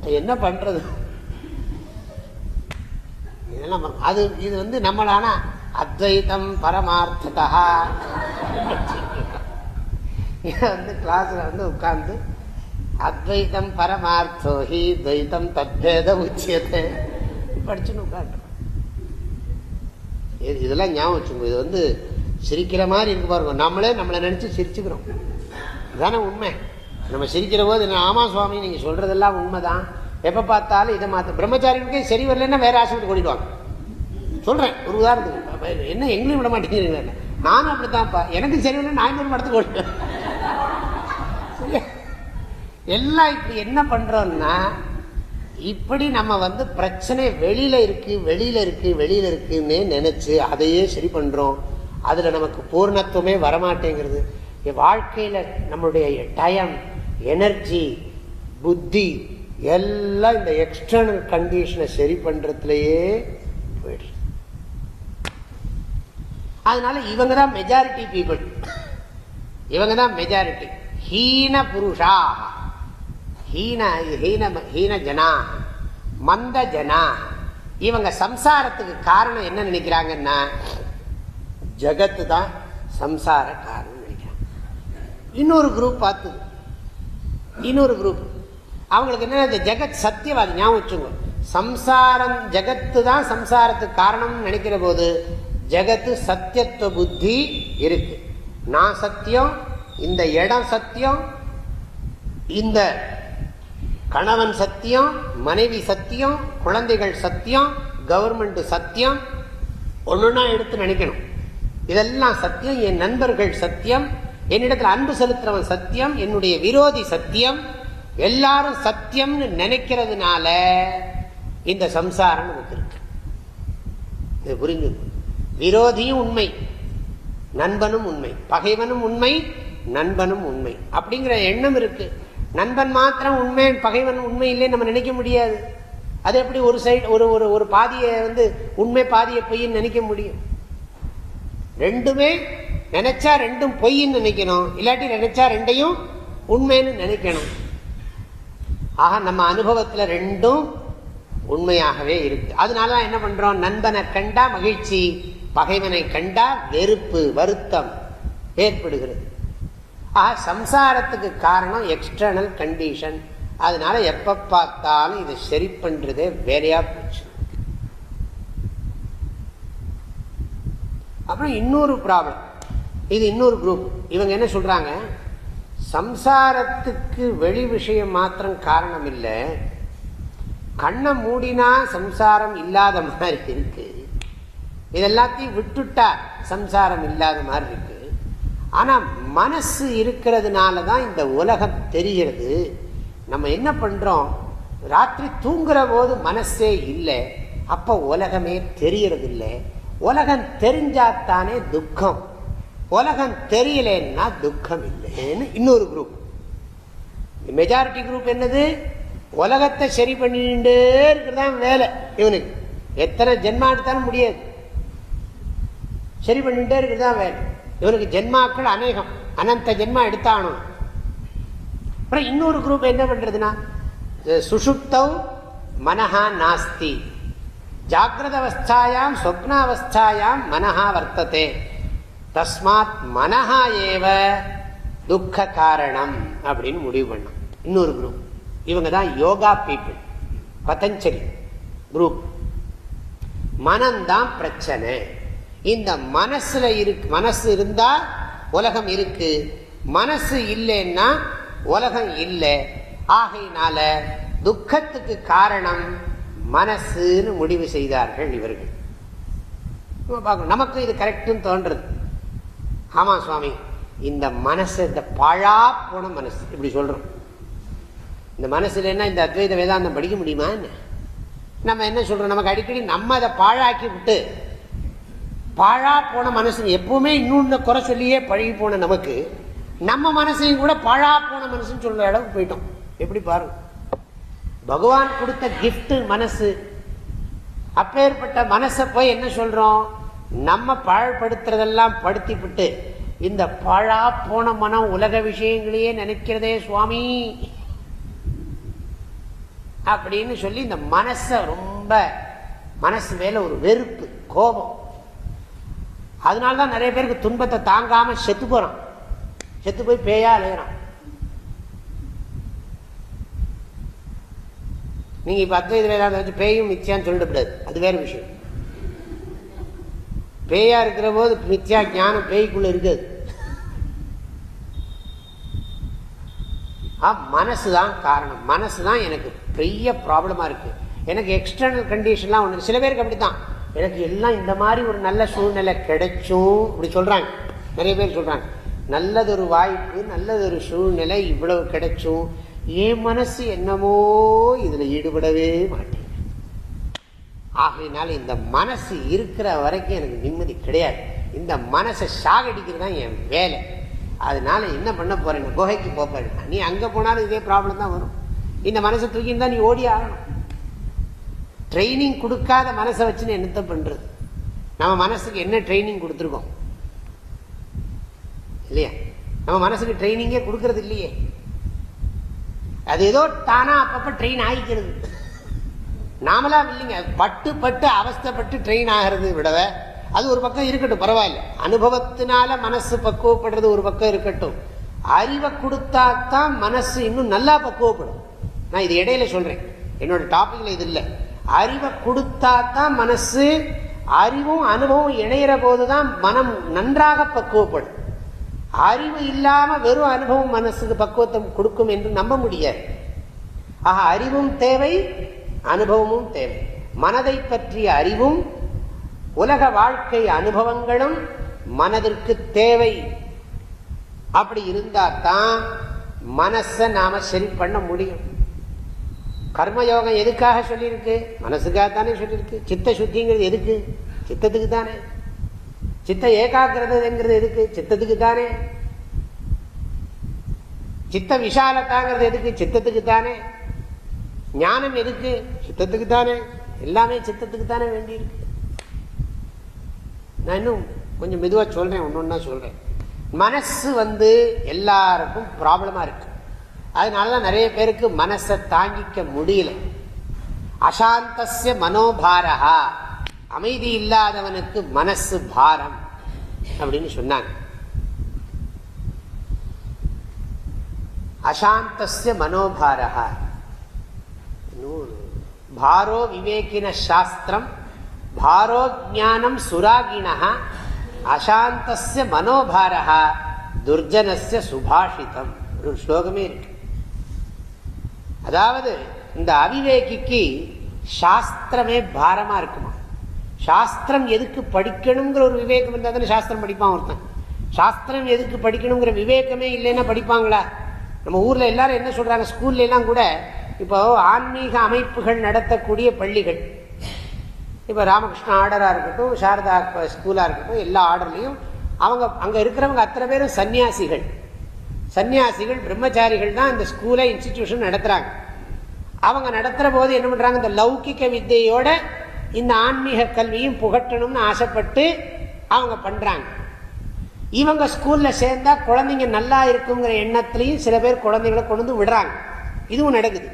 என்ன பண்றது? இதெல்லாம் அது இது வந்து நம்மளான அத்வைதம் பரமார்த்ததா. வந்து கிளாஸ்ல வந்து உட்கார்ந்து அத்வைதம் பரமார்த்தோஹி துவைத்தம் துவைதம் உச்சியத்தை படிச்சுன்னு உட்காந்துருக்கோம் இதெல்லாம் ஞாபகம் வச்சுக்கோ இது வந்து சிரிக்கிற மாதிரி இருக்கு பாருங்க. நம்மளே நம்மளை நினச்சி சிரிச்சுக்கிறோம். தானே உண்மை. நம்ம சிரிக்கிற போது என்ன, ஆமா சுவாமி நீங்க சொல்றதெல்லாம் உண்மைதான். எப்ப பார்த்தாலும் இதை மாத்த பிரம்மச்சாரிகளுக்கே சரி வரலன்னா வேற ஆசிரியர் கூட்டிடுவாங்க சொல்றேன் ஒரு உதாரணத்துக்கு. என்ன எங்களையும் விட மாட்டேங்கிறீங்க நானும் அப்படித்தான்ப்பா. எனக்கு சரி வரல நான் இன்னொரு மடத்துக்கு ஓடிடுவேன். எல்லாம் இப்படி என்ன பண்றோம்னா இப்படி நம்ம வந்து பிரச்சனை வெளியில இருக்கு வெளியில இருக்கு வெளியில இருக்குன்னு நினைச்சு அதையே சரி பண்றோம். அதுல நமக்கு பூர்ணத்துவமே வரமாட்டேங்கிறது. என் வாழ்க்கையில நம்மளுடைய டைம் எனர்ஜி புத்தி எல்லாம் இந்த எக்ஸ்டர்னல் கண்டிஷனை சரி பண்றதுலயே போயிடுது அதனால இவங்க தான் மெஜாரிட்டி பீப்புள் இவங்க தான் மெஜாரிட்டி ஹீன புருஷா. ஹீன ஹீன ஹீன ஜனா மந்த ஜனா இவங்க சம்சாரத்துக்கு காரணம் என்ன நினைக்கிறாங்கன்னா ஜகத்து தான் சம்சார காரணம் நினைக்கிறாங்க. இன்னொரு குரூப் பார்த்து இன்னொரு குரூப் அவங்களுக்கு என்ன இந்த ஜெகத் சத்தியவாதி ஞாபகம் வச்சுங்க சம்சாரம் ஜெகத்து தான் சம்சாரத்துக்கு காரணம்னு நினைக்கிற போது ஜெகத்து சத்தியத்துவ புத்தி இருக்கு. நான் சத்தியம் இந்த இடம் சத்தியம் இந்த கணவன் சத்தியம் மனைவி சத்தியம் குழந்தைகள் சத்தியம் கவர்மெண்ட் சத்தியம். ஒன்றுனா எடுத்து நினைக்கணும். இதெல்லாம் சத்தியம். என் நண்பர்கள் சத்தியம். என்னிடத்தில் அன்பு செலுத்துறவன் சத்தியம். என்னுடைய விரோதி சத்தியம். எல்லாரும் சத்தியம்னு நினைக்கிறதுனால இந்த சம்சாரம் நமக்கு இருக்கு. இது புரிஞ்சு விரோதியும் உண்மை நண்பனும் உண்மை பகைவனும் உண்மை நண்பனும் உண்மை. அப்படிங்கிற எண்ணம் இருக்கு. நண்பன் மாத்திரம் உண்மை பகைவன் உண்மை இல்லைன்னு நம்ம நினைக்க முடியாது. அது எப்படி ஒரு சைடு ஒரு ஒரு ஒரு பாதியை வந்து உண்மை பாதியை பொய்ன்னு நினைக்க முடியும்? ரெண்டுமே நினைச்சா ரெண்டும் பொய்ன்னு நினைக்கணும். இல்லாட்டி நினைச்சா ரெண்டையும் உண்மைன்னு நினைக்கணும். ஆக நம்ம அனுபவத்தில் ரெண்டும் உண்மையாகவே இருக்கு. அதனால என்ன பண்றோம்? நண்பனை கண்டா மகிழ்ச்சி பகைவனை கண்டா வெறுப்பு வருத்தம் ஏற்படுகிறது. ஆக சம்சாரத்துக்கு காரணம் எக்ஸ்டர்னல் கண்டிஷன் அதனால எப்ப பார்த்தாலும் இதை சரி பண்றதே வேலையா போச்சு. அப்புறம் இன்னொரு ப்ராப்ளம் இது இன்னொரு குரூப் இவங்க என்ன சொல்றாங்க? சம்சாரத்துக்கு வெளி விஷயம் மாத்திரம் காரணம் இல்லை. கண்ணை மூடினா சம்சாரம் இல்லாத மாதிரி இருக்கு. இதெல்லாத்தையும் விட்டுட்டா சம்சாரம் இல்லாத மாதிரி இருக்கு. ஆனால் மனசு இருக்கிறதுனால தான் இந்த உலகம் தெரிகிறது. நம்ம என்ன பண்ணுறோம் ராத்திரி தூங்குற போது மனசே இல்லை. அப்போ உலகமே தெரியறதில்லை உலகம் தெரிஞ்சாத்தானே துக்கம். உலகம் தெரியலன்னா துக்கம் இல்லைன்னு இன்னொரு குரூப் மெஜாரிட்டி குரூப் என்னது? உலகத்தை சரி பண்ணிட்டே இருக்கிறதான் வேலை. இவனுக்கு எத்தனை ஜென்மாடுத்தாலும் முடியாது. சரி பண்ணிட்டே இருக்கிறதான் வேலை. இவனுக்கு ஜென்மாக்கள் அநேகம். அனந்த ஜென்மா எடுத்தானும் அப்புறம் இன்னொரு குரூப் என்ன பண்றதுன்னா சுஷுப்தவ் மனஹா நாஸ்தி. ஜாகிரத அவஸ்தாயாம் சொப்னாவஸ்தாயாம் மனஹா வர்த்ததே. தஸ்மாத் மனஹா ஏவ துக்க காரணம் அப்படின்னு முடிவு பண்ணும் இன்னொரு குரூப் இவங்க தான் யோகா பீப்புள் பதஞ்சலி குரூப் மனம்தான் பிரச்சனை. இந்த மனசுல இருக்கு மனசு இருந்தா உலகம் இருக்கு. மனசு இல்லைன்னா உலகம் இல்லை. ஆகையினால துக்கத்துக்கு காரணம் மனசுன்னு முடிவு செய்தார்கள் இவர்கள். நமக்கு இது கரெக்டுன்னு தோன்றது. ஆமா சுவாமி இந்த மனசு இந்த பழா போன மனசு இப்படி சொல்றோம். இந்த மனசுல என்ன இந்த அத்வைத வேதாந்தம் படிக்க முடியுமா நம்ம என்ன சொல்றோம்? நமக்கு அடிக்கடி நம்ம அதை பாழாக்கி விட்டு பாழா போன மனசு எப்பவுமே இன்னொன்னு குறை சொல்லியே பழகி போன நமக்கு நம்ம மனசையும் கூட பாழா போன மனசுன்னு சொல்ற அளவுக்கு போயிட்டோம். எப்படி பாருங்க பகவான் கொடுத்த கிஃப்ட் மனசு. அப்பேற்பட்ட மனசை போய் என்ன சொல்றோம்? நம்ம பாழ்படுத்துறதெல்லாம் படுத்தி விட்டு இந்த பாழா போன மனம் உலக விஷயங்களையே நினைக்கிறதே சுவாமி அப்படின்னு சொல்லி இந்த மனசை ரொம்ப மனசு மேல ஒரு வெறுப்பு கோபம். அதனாலதான் நிறைய பேருக்கு துன்பத்தை தாங்காம செத்து போறான். செத்து போய் பேயா அலையிறான். நீங்க இப்ப அத்வைத வேதாந்தம் வச்சு பேயும் மித்தியான்னு சொல்லிடக்கூடாது அது வேற விஷயம். பேயா இருக்கிற போது மித்யா ஞானம் பேய்க்குள்ள இருக்காது. மனசு தான் காரணம். மனசு தான் எனக்கு பெரிய ப்ராப்ளமா இருக்கு. எனக்கு எக்ஸ்டர்னல் கண்டிஷன்லாம் ஒன்று சில பேருக்கு அப்படித்தான். எனக்கு எல்லாம் இந்த மாதிரி ஒரு நல்ல சூழ்நிலை கிடைச்சும் இப்படி சொல்கிறாங்க நிறைய பேர் சொல்கிறாங்க நல்லதொரு வாய்ப்பு நல்லதொரு சூழ்நிலை இவ்வளவு கிடைச்சும். என் மனசு என்னமோ இதில் ஈடுபடவே மாட்டேன் ஆகையினால இந்த மனசு இருக்கிற வரைக்கும் எனக்கு நிம்மதி கிடையாது. இந்த மனசை சாகடிக்கிறது தான் என் வேலை. அதனால என்ன பண்ண போறேன்? குகைக்கு போறேன். நீ அங்கே போனாலும் இதே ப்ராப்ளம் தான் வரும். இந்த மனசை தூக்கின்னு தான் நீ ஓடி ஆகணும். ட்ரைனிங் கொடுக்காத மனசை வச்சுன்னு என்னத்த பண்ணுறது நம்ம மனசுக்கு என்ன ட்ரைனிங் கொடுத்துருக்கோம்? இல்லையா? நம்ம மனசுக்கு ட்ரைனிங்கே கொடுக்கறது இல்லையே. அது ஏதோ தானா அப்பப்போ ட்ரெயின் ஆகிக்கிறது நாமளா இல்லைங்க. பட்டு பட்டு அவஸ்தப்பட்டு ட்ரெயின் ஆகிறது விடவே அது ஒரு பக்கம் இருக்கட்டும் பரவாயில்ல. அனுபவத்தினால மனசு பக்குவப்படுறது ஒரு பக்கம் இருக்கட்டும். அறிவை கொடுத்தா தான் மனசு இன்னும் நல்லா பக்குவப்படும். நான் இது இடையில சொல்றேன். என்னோட டாபிக்ல இது இல்லை. அறிவை கொடுத்தா தான் மனசு அறிவும் அனுபவம் இணையிற போதுதான் மனம் நன்றாக பக்குவப்படும். அறிவு இல்லாமல் வெறும் அனுபவம் மனசுக்கு பக்குவத்தை கொடுக்கும் என்று நம்ப முடியாது. ஆக அறிவும் தேவை அனுபவமும் தேவை. மனதை பற்றிய அறிவும் உலக வாழ்க்கை அனுபவங்களும் மனதிற்கு தேவை. அப்படி இருந்தால் தான் மனசை நாம சரி பண்ண முடியும். கர்மயோகம் எதுக்காக சொல்லியிருக்கு? மனசுக்காக தானே சொல்லியிருக்கு. சித்த சுத்திங்கிறது எதுக்கு? சித்தத்துக்கு தானே சித்த ஏகாகிரதைங்கிறது எதுக்கு? சித்தத்துக்கு தானே சித்த விஷாலத்தாங்கிறது எதுக்கு? சித்தத்துக்கு தானே ஞானம் எதுக்கு? சித்தத்துக்கு தானே எல்லாமே சித்தத்துக்கு தானே வேண்டியிருக்கு. நான் இன்னும் கொஞ்சம் மெதுவாக சொல்கிறேன் ஒன்று ஒன்றா சொல்கிறேன் மனசு வந்து எல்லாருக்கும் இருக்குது அதனால அதனாலதான் நிறைய பேருக்கு மனசை தாங்கிக்க முடியல. அசாந்தசிய மனோபாரா அமைதி இல்லாதவனுக்கு மனசு பாரம் அப்படின்னு சொன்னாங்க. அசாந்தசிய மனோபாரா பாரோ விவேகின சாஸ்திரம். பாரோ ஜானம் சுராகிணா அசாந்தசிய மனோபாரா துர்ஜனசிய சுபாஷிதம். ஒரு ஸ்லோகமே இருக்கு. அதாவது இந்த அவிவேகிக்கு சாஸ்திரமே பாரமாக இருக்குமா? சாஸ்திரம் எதுக்கு படிக்கணுங்கிற ஒரு விவேகம் இருந்தால் தானே சாஸ்திரம் படிப்பான் ஒருத்தன். சாஸ்திரம் எதுக்கு படிக்கணுங்கிற விவேகமே இல்லைன்னா படிப்பாங்களா? நம்ம ஊரில் எல்லாரும் என்ன சொல்கிறாங்க ஸ்கூல்லாம் கூட இப்போ ஆன்மீக அமைப்புகள் நடத்தக்கூடிய பள்ளிகள். இப்போ ராமகிருஷ்ண ஆர்டராக இருக்கட்டும் சாரதா ஸ்கூலாக இருக்கட்டும் எல்லா ஆர்டர்லையும் அவங்க அங்கே இருக்கிறவங்க அத்தனை பேரும் சன்னியாசிகள் சன்னியாசிகள் பிரம்மச்சாரிகள் தான் இந்த ஸ்கூலை இன்ஸ்டிடியூஷன் நடத்துகிறாங்க அவங்க நடத்துகிற போது என்ன பண்ணுறாங்க இந்த லௌகிக்க வித்தையோட இந்த ஆன்மீக கல்வியும் புகட்டணும்னு ஆசைப்பட்டு அவங்க பண்ணுறாங்க இவங்க ஸ்கூலில் சேர்ந்தா குழந்தைங்க நல்லா இருக்குங்கிற எண்ணத்துலையும் சில பேர் குழந்தைங்களை கொண்டு வந்து விடுறாங்க. இதுவும் நடக்குது.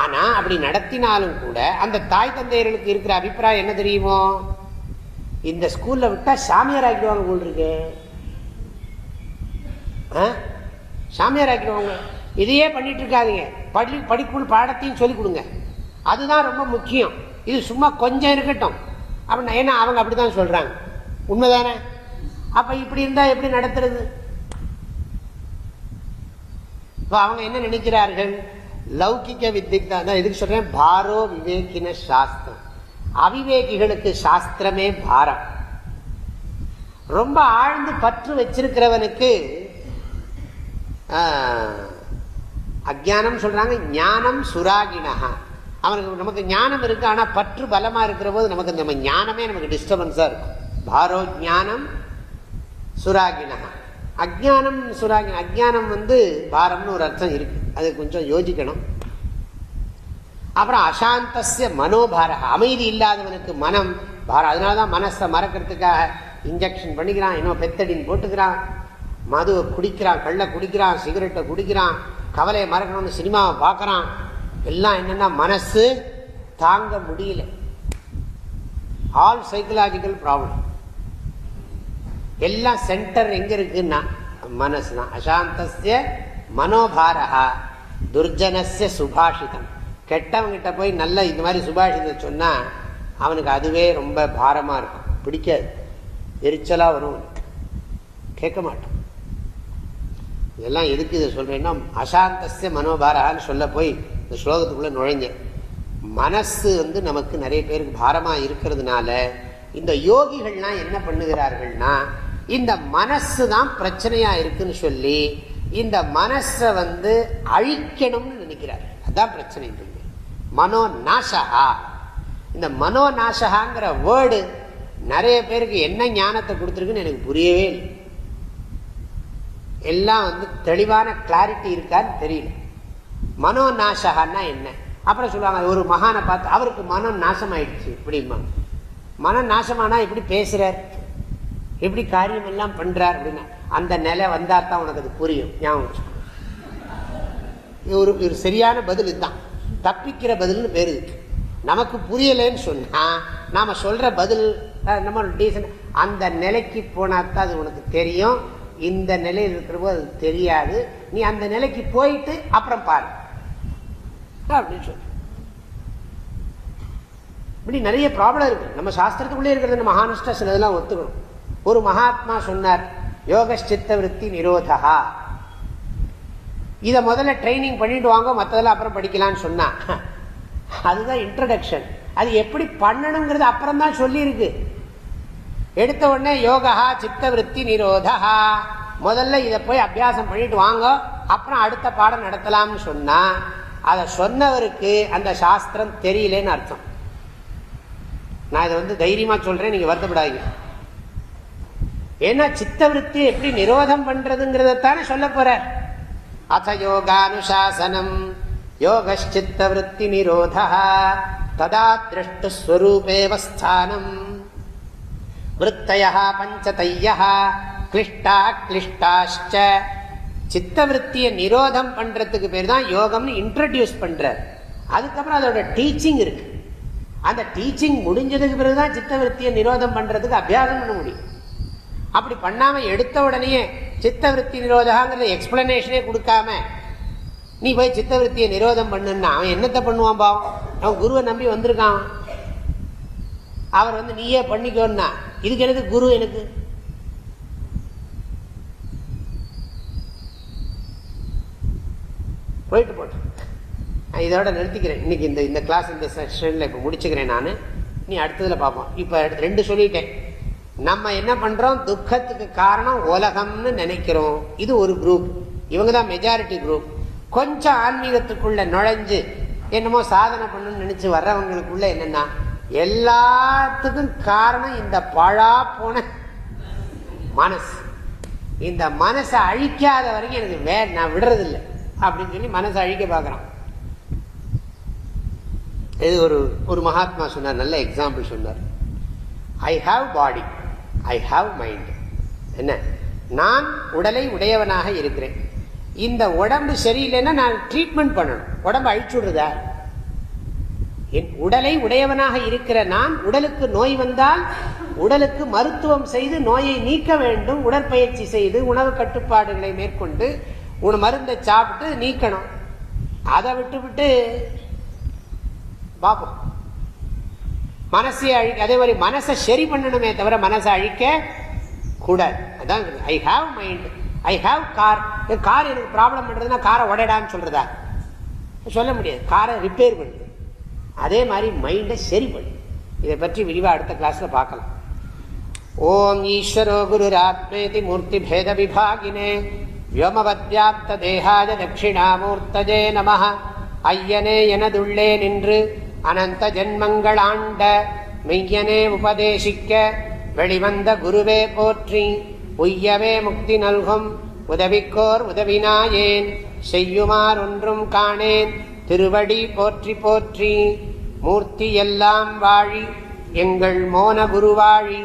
ஆனால் அப்படி நடத்தினாலும் கூட அந்த தாய் தந்தையர்களுக்கு இருக்கிற அபிப்பிராயம் என்ன தெரியுமோ? இந்த ஸ்கூலில் விட்டால் சாமியார் ஆக்கிடுவாங்க போல் இருக்கு. சாமியார் ஆக்கிடுவாங்க. இதையே பண்ணிட்டு இருக்காதீங்க பள்ளி படிப்பு பாடத்தையும் சொல்லிக் கொடுங்க. அதுதான் ரொம்ப முக்கியம். இது சும்மா கொஞ்சம் இருக்கட்டும். அப்படின்னா ஏன்னா அவங்க அப்படிதான் சொல்றாங்க. உண்மைதானே? அப்போ இப்படி இருந்தா எப்படி நடத்துறது? இப்போ அவங்க என்ன நினைக்கிறார்கள்? லௌகிக்க வித்திக்கு தான் இதுக்கு சொல்றேன்? பாரோ விவேகின சாஸ்திரம். அவிவேகிகளுக்கு சாஸ்திரமே பாரம். ரொம்ப ஆழ்ந்து பற்று வச்சிருக்கிறவனுக்கு அஜானம் சொல்றாங்க ஞானம் சுராகினஹா. அவனுக்கு நமக்கு ஞானம் இருக்கு ஆனா பற்று பலமா இருக்கிற போது நமக்கு நம்ம ஞானமே நமக்கு டிஸ்டர்பன்ஸா இருக்கும். பாரோ ஞானம் சுராகினஹா. அஜானம் சுராகி அஜானம் வந்து பாரம்னு ஒரு அர்த்தம் இருக்கு. அது கொஞ்சம் யோசிக்கணும். அப்புறம் அசாந்தசிய மனோபார அமைதி இல்லாதவனுக்கு மனம் பாரம் அதனாலதான் மனசை மறக்கிறதுக்காக இன்ஜெக்ஷன் பண்ணிக்கிறான் இன்னும் பெத்தடின்னு போட்டுக்கிறான். மதுவை குடிக்கிறான் கள்ள குடிக்கிறான் சிகரெட்டை குடிக்கிறான் கவலையை மறக்கணும்னு சினிமாவை பார்க்குறான். எல்லாம் என்னென்னா மனசு தாங்க முடியல. ஆல் சைக்கலாஜிக்கல் ப்ராப்ளம் எல்லாம் சென்டர் எங்கே இருக்குன்னா மனசு தான் அசாந்தசிய மனோபாரா துர்ஜனசிய சுபாஷிதம். கெட்டவங்கிட்ட போய் நல்ல இந்த மாதிரி சுபாஷிதம் சொன்னால் அவனுக்கு அதுவே ரொம்ப பாரமாக இருக்கும். பிடிக்காது. எரிச்சலாக வரும். கேட்க மாட்டான். இதெல்லாம் எதுக்கு இதை சொல்கிறேன்னா அசாந்தசிய மனோபாரான்னு சொல்ல போய் இந்த ஸ்லோகத்துக்குள்ளே நுழைஞ்சேன். மனசு வந்து நமக்கு நிறைய பேருக்கு பாரமாக இருக்கிறதுனால இந்த யோகிகள்லாம் என்ன பண்ணுகிறார்கள்னா இந்த மனசு தான் பிரச்சனையாக இருக்குன்னு சொல்லி இந்த மனசை வந்து அழிக்கணும்னு நினைக்கிறார் அதான் பிரச்சனை மனோ நாசகா இந்த மனோ நாசகாங்கிற வேர்டு நிறைய பேருக்கு என்ன ஞானத்தை கொடுத்துருக்குன்னு எனக்கு புரியவே இல்லை. எல்லாம் வந்து தெளிவான கிளாரிட்டி இருக்கான்னு தெரியல. மனோ நாசகான்னா என்ன? அப்புறம் சொல்லுவாங்க ஒரு மகானை பார்த்து அவருக்கு மனம் நாசம் ஆயிடுச்சு இப்படிமா மனம் நாசமானா எப்படி பேசுறார்? எப்படி காரியம் எல்லாம் பண்றார் அப்படின்னா அந்த நிலை வந்தா தான் உனக்கு அது புரியும். ஞாபகம் ஒரு ஒரு சரியான பதில் இதுதான். தப்பிக்கிற பதில்னு பேர் இருக்கு நமக்கு புரியலன்னு சொன்னா நாம சொல்ற பதில் நம்ம டீசன் அந்த நிலைக்கு போனால் தான் அது உனக்கு தெரியும். இந்த நிலையில் இருக்கிற அது தெரியாது. நீ அந்த நிலைக்கு போயிட்டு அப்புறம் பாரு. அப்படின்னு சொல்லு. இப்படி நிறைய ப்ராப்ளம் இருக்கு. நம்ம சாஸ்திரத்துக்குள்ளே இருக்கிறது மகானுஷ்ட சிலதெல்லாம் ஒத்துக்கணும். ஒரு மகாத்மா சொன்னார் யோகச்சித்த விற்பி நிரோதா இதை முதல்ல ட்ரைனிங் பண்ணிட்டு வாங்க மற்றதெல்லாம் அப்புறம் படிக்கலாம்னு சொன்னா. அதுதான் இன்ட்ரடக்ஷன் அது எப்படி பண்ணணுங்கிறது அப்புறம் தான் சொல்லியிருக்கு. எடுத்த உடனே யோகா சித்த விற்பி நிரோதா முதல்ல இதை போய் அபியாசம் பண்ணிட்டு வாங்க அப்புறம் அடுத்த பாடம் நடத்தலாம்னு சொன்னா அதை சொன்னவருக்கு அந்த சாஸ்திரம் தெரியலேன்னு அர்த்தம். நான் இதை வந்து தைரியமா சொல்றேன் நீங்க வருத்தப்படாதீங்க. ஏன்னா சித்தவருத்தி எப்படி நிரோதம் பண்றதுங்கிறதானே சொல்ல போற. அத யோகானுசாசனம் யோகச்சித்தவருத்தி நிரோதா ததா திரஷ்டுஸ்வரூபேவஸ்தானம் விற்த்தய பஞ்சதைய கிளிஷ்டா கிளிஷ்டாச்ச சித்தவருத்தியை நிரோதம் பண்ணுறதுக்கு பேர் தான் யோகம்னு இன்ட்ரடியூஸ் பண்ணுறார் அதுக்கப்புறம் அதோட டீச்சிங் இருக்கு. அந்த டீச்சிங் முடிஞ்சதுக்கு பிறகு தான் சித்தவருத்தியை நிரோதம் பண்ணுறதுக்கு அபியாசம் பண்ண முடியும். அப்படி பண்ணாமல் எடுத்த உடனே சித்தவருத்தி நிரோதகாங்கிற எக்ஸ்பிளனேஷனே கொடுக்காம நீ போய் சித்தவருத்தியை நிரோதம் பண்ணுன்னா அவன் என்னத்தை பண்ணுவான் பாவம்? அவன் குருவை நம்பி வந்திருக்கான். அவர் வந்து நீயே பண்ணிக்கோன்னா. இதுக்கு எனக்கு குரு எனக்கு? போயிட்டு போட்டேன் நான் இதோட நிறுத்திக்கிறேன். இன்னைக்கு இந்த இந்த கிளாஸ் இந்த செஷனில் இப்போ முடிச்சுக்கிறேன் நான். நீ அடுத்ததில் பார்ப்போம். இப்போ ரெண்டு சொல்லிட்டேன். நம்ம என்ன பண்ணுறோம் துக்கத்துக்கு காரணம் உலகம்னு நினைக்கிறோம். இது ஒரு குரூப் இவங்க தான் மெஜாரிட்டி குரூப் கொஞ்சம் ஆன்மீகத்துக்குள்ளே நுழைஞ்சு என்னமோ சாதனை பண்ணணும்னு நினச்சி வர்றவங்களுக்குள்ள என்னென்னா எல்லாத்துக்கும் காரணம் இந்த பழா போன மனசு. இந்த மனசை அழிக்காத வரைக்கும் எனக்கு வே நான் விடுறதில்லை அப்படின்னு சொல்லி மனசை அழிக்க பார்க்குறான். இது ஒரு ஒரு மகாத்மா சொன்னார் நல்ல எக்ஸாம்பிள் சொன்னார். I have body I have mind என்ன? நான் உடலை உடையவனாக இருக்கிறேன். இந்த உடம்பு சரியில்லைன்னா நான் ட்ரீட்மெண்ட் பண்ணணும். உடம்பு அழிச்சுடுறதா என் உடலை உடையவனாக இருக்கிற நான் உடலுக்கு நோய் வந்தால் உடலுக்கு மருத்துவம் செய்து நோயை நீக்க வேண்டும் உடற்பயிற்சி செய்து உணவு கட்டுப்பாடுகளை மேற்கொண்டு உன் மருந்தை சாப்பிட்டு நீக்கணும். அதை விட்டு விட்டு பார்ப்போம் மனசை அழிக்க அதே மாதிரி மனசை சரி பண்ணணுமே தவிர மனசை அழிக்க கூடாது. அதான் I have mind I have car car எனக்கு ப்ராப்ளம் பண்றதுன்னா காரை உடையடான்னு சொல்றதா? சொல்ல முடியாது. காரை ரிப்பேர் பண்ணுறது அதே மாதிரி மைண்டை சரி பண்ணு. இதை பற்றி விரிவா அடுத்த கிளாஸில் பார்க்கலாம். ஓம் ஈஸ்வரோ குருராத்மேதி மூர்த்தி பேத விபாகினே வியோமவத்யாப்த தேகாஜ தட்சிணாமூர்த்தஜே நம ஐயனே எனதுள்ளே நின்று அனந்த ஜென்மங்களாண்ட மெய்யனே உபதேசிக்க வெளிவந்த குருவே போற்றி. உய்யவே முக்தி நல்கும் உதவிக்கோர் உதவினாயேன். செய்யுமாறொன்றும் காணேன். திருவடி போற்றி போற்றி மூர்த்தி எல்லாம் வாழி எங்கள் மோன குருவாழி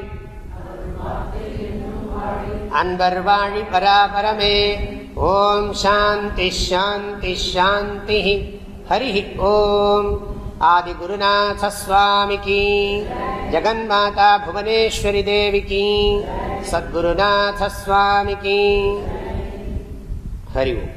அன்பர் வாழி பராபரமே ஓம் சாந்தி ஷாந்தி ஷாந்தி ஹரி ஓம் आदिगुरुनाथस्वामि की जगन्माता भुवनेश्वरी देवी की सद्गुरुनाथस्वामि की हरि ओम्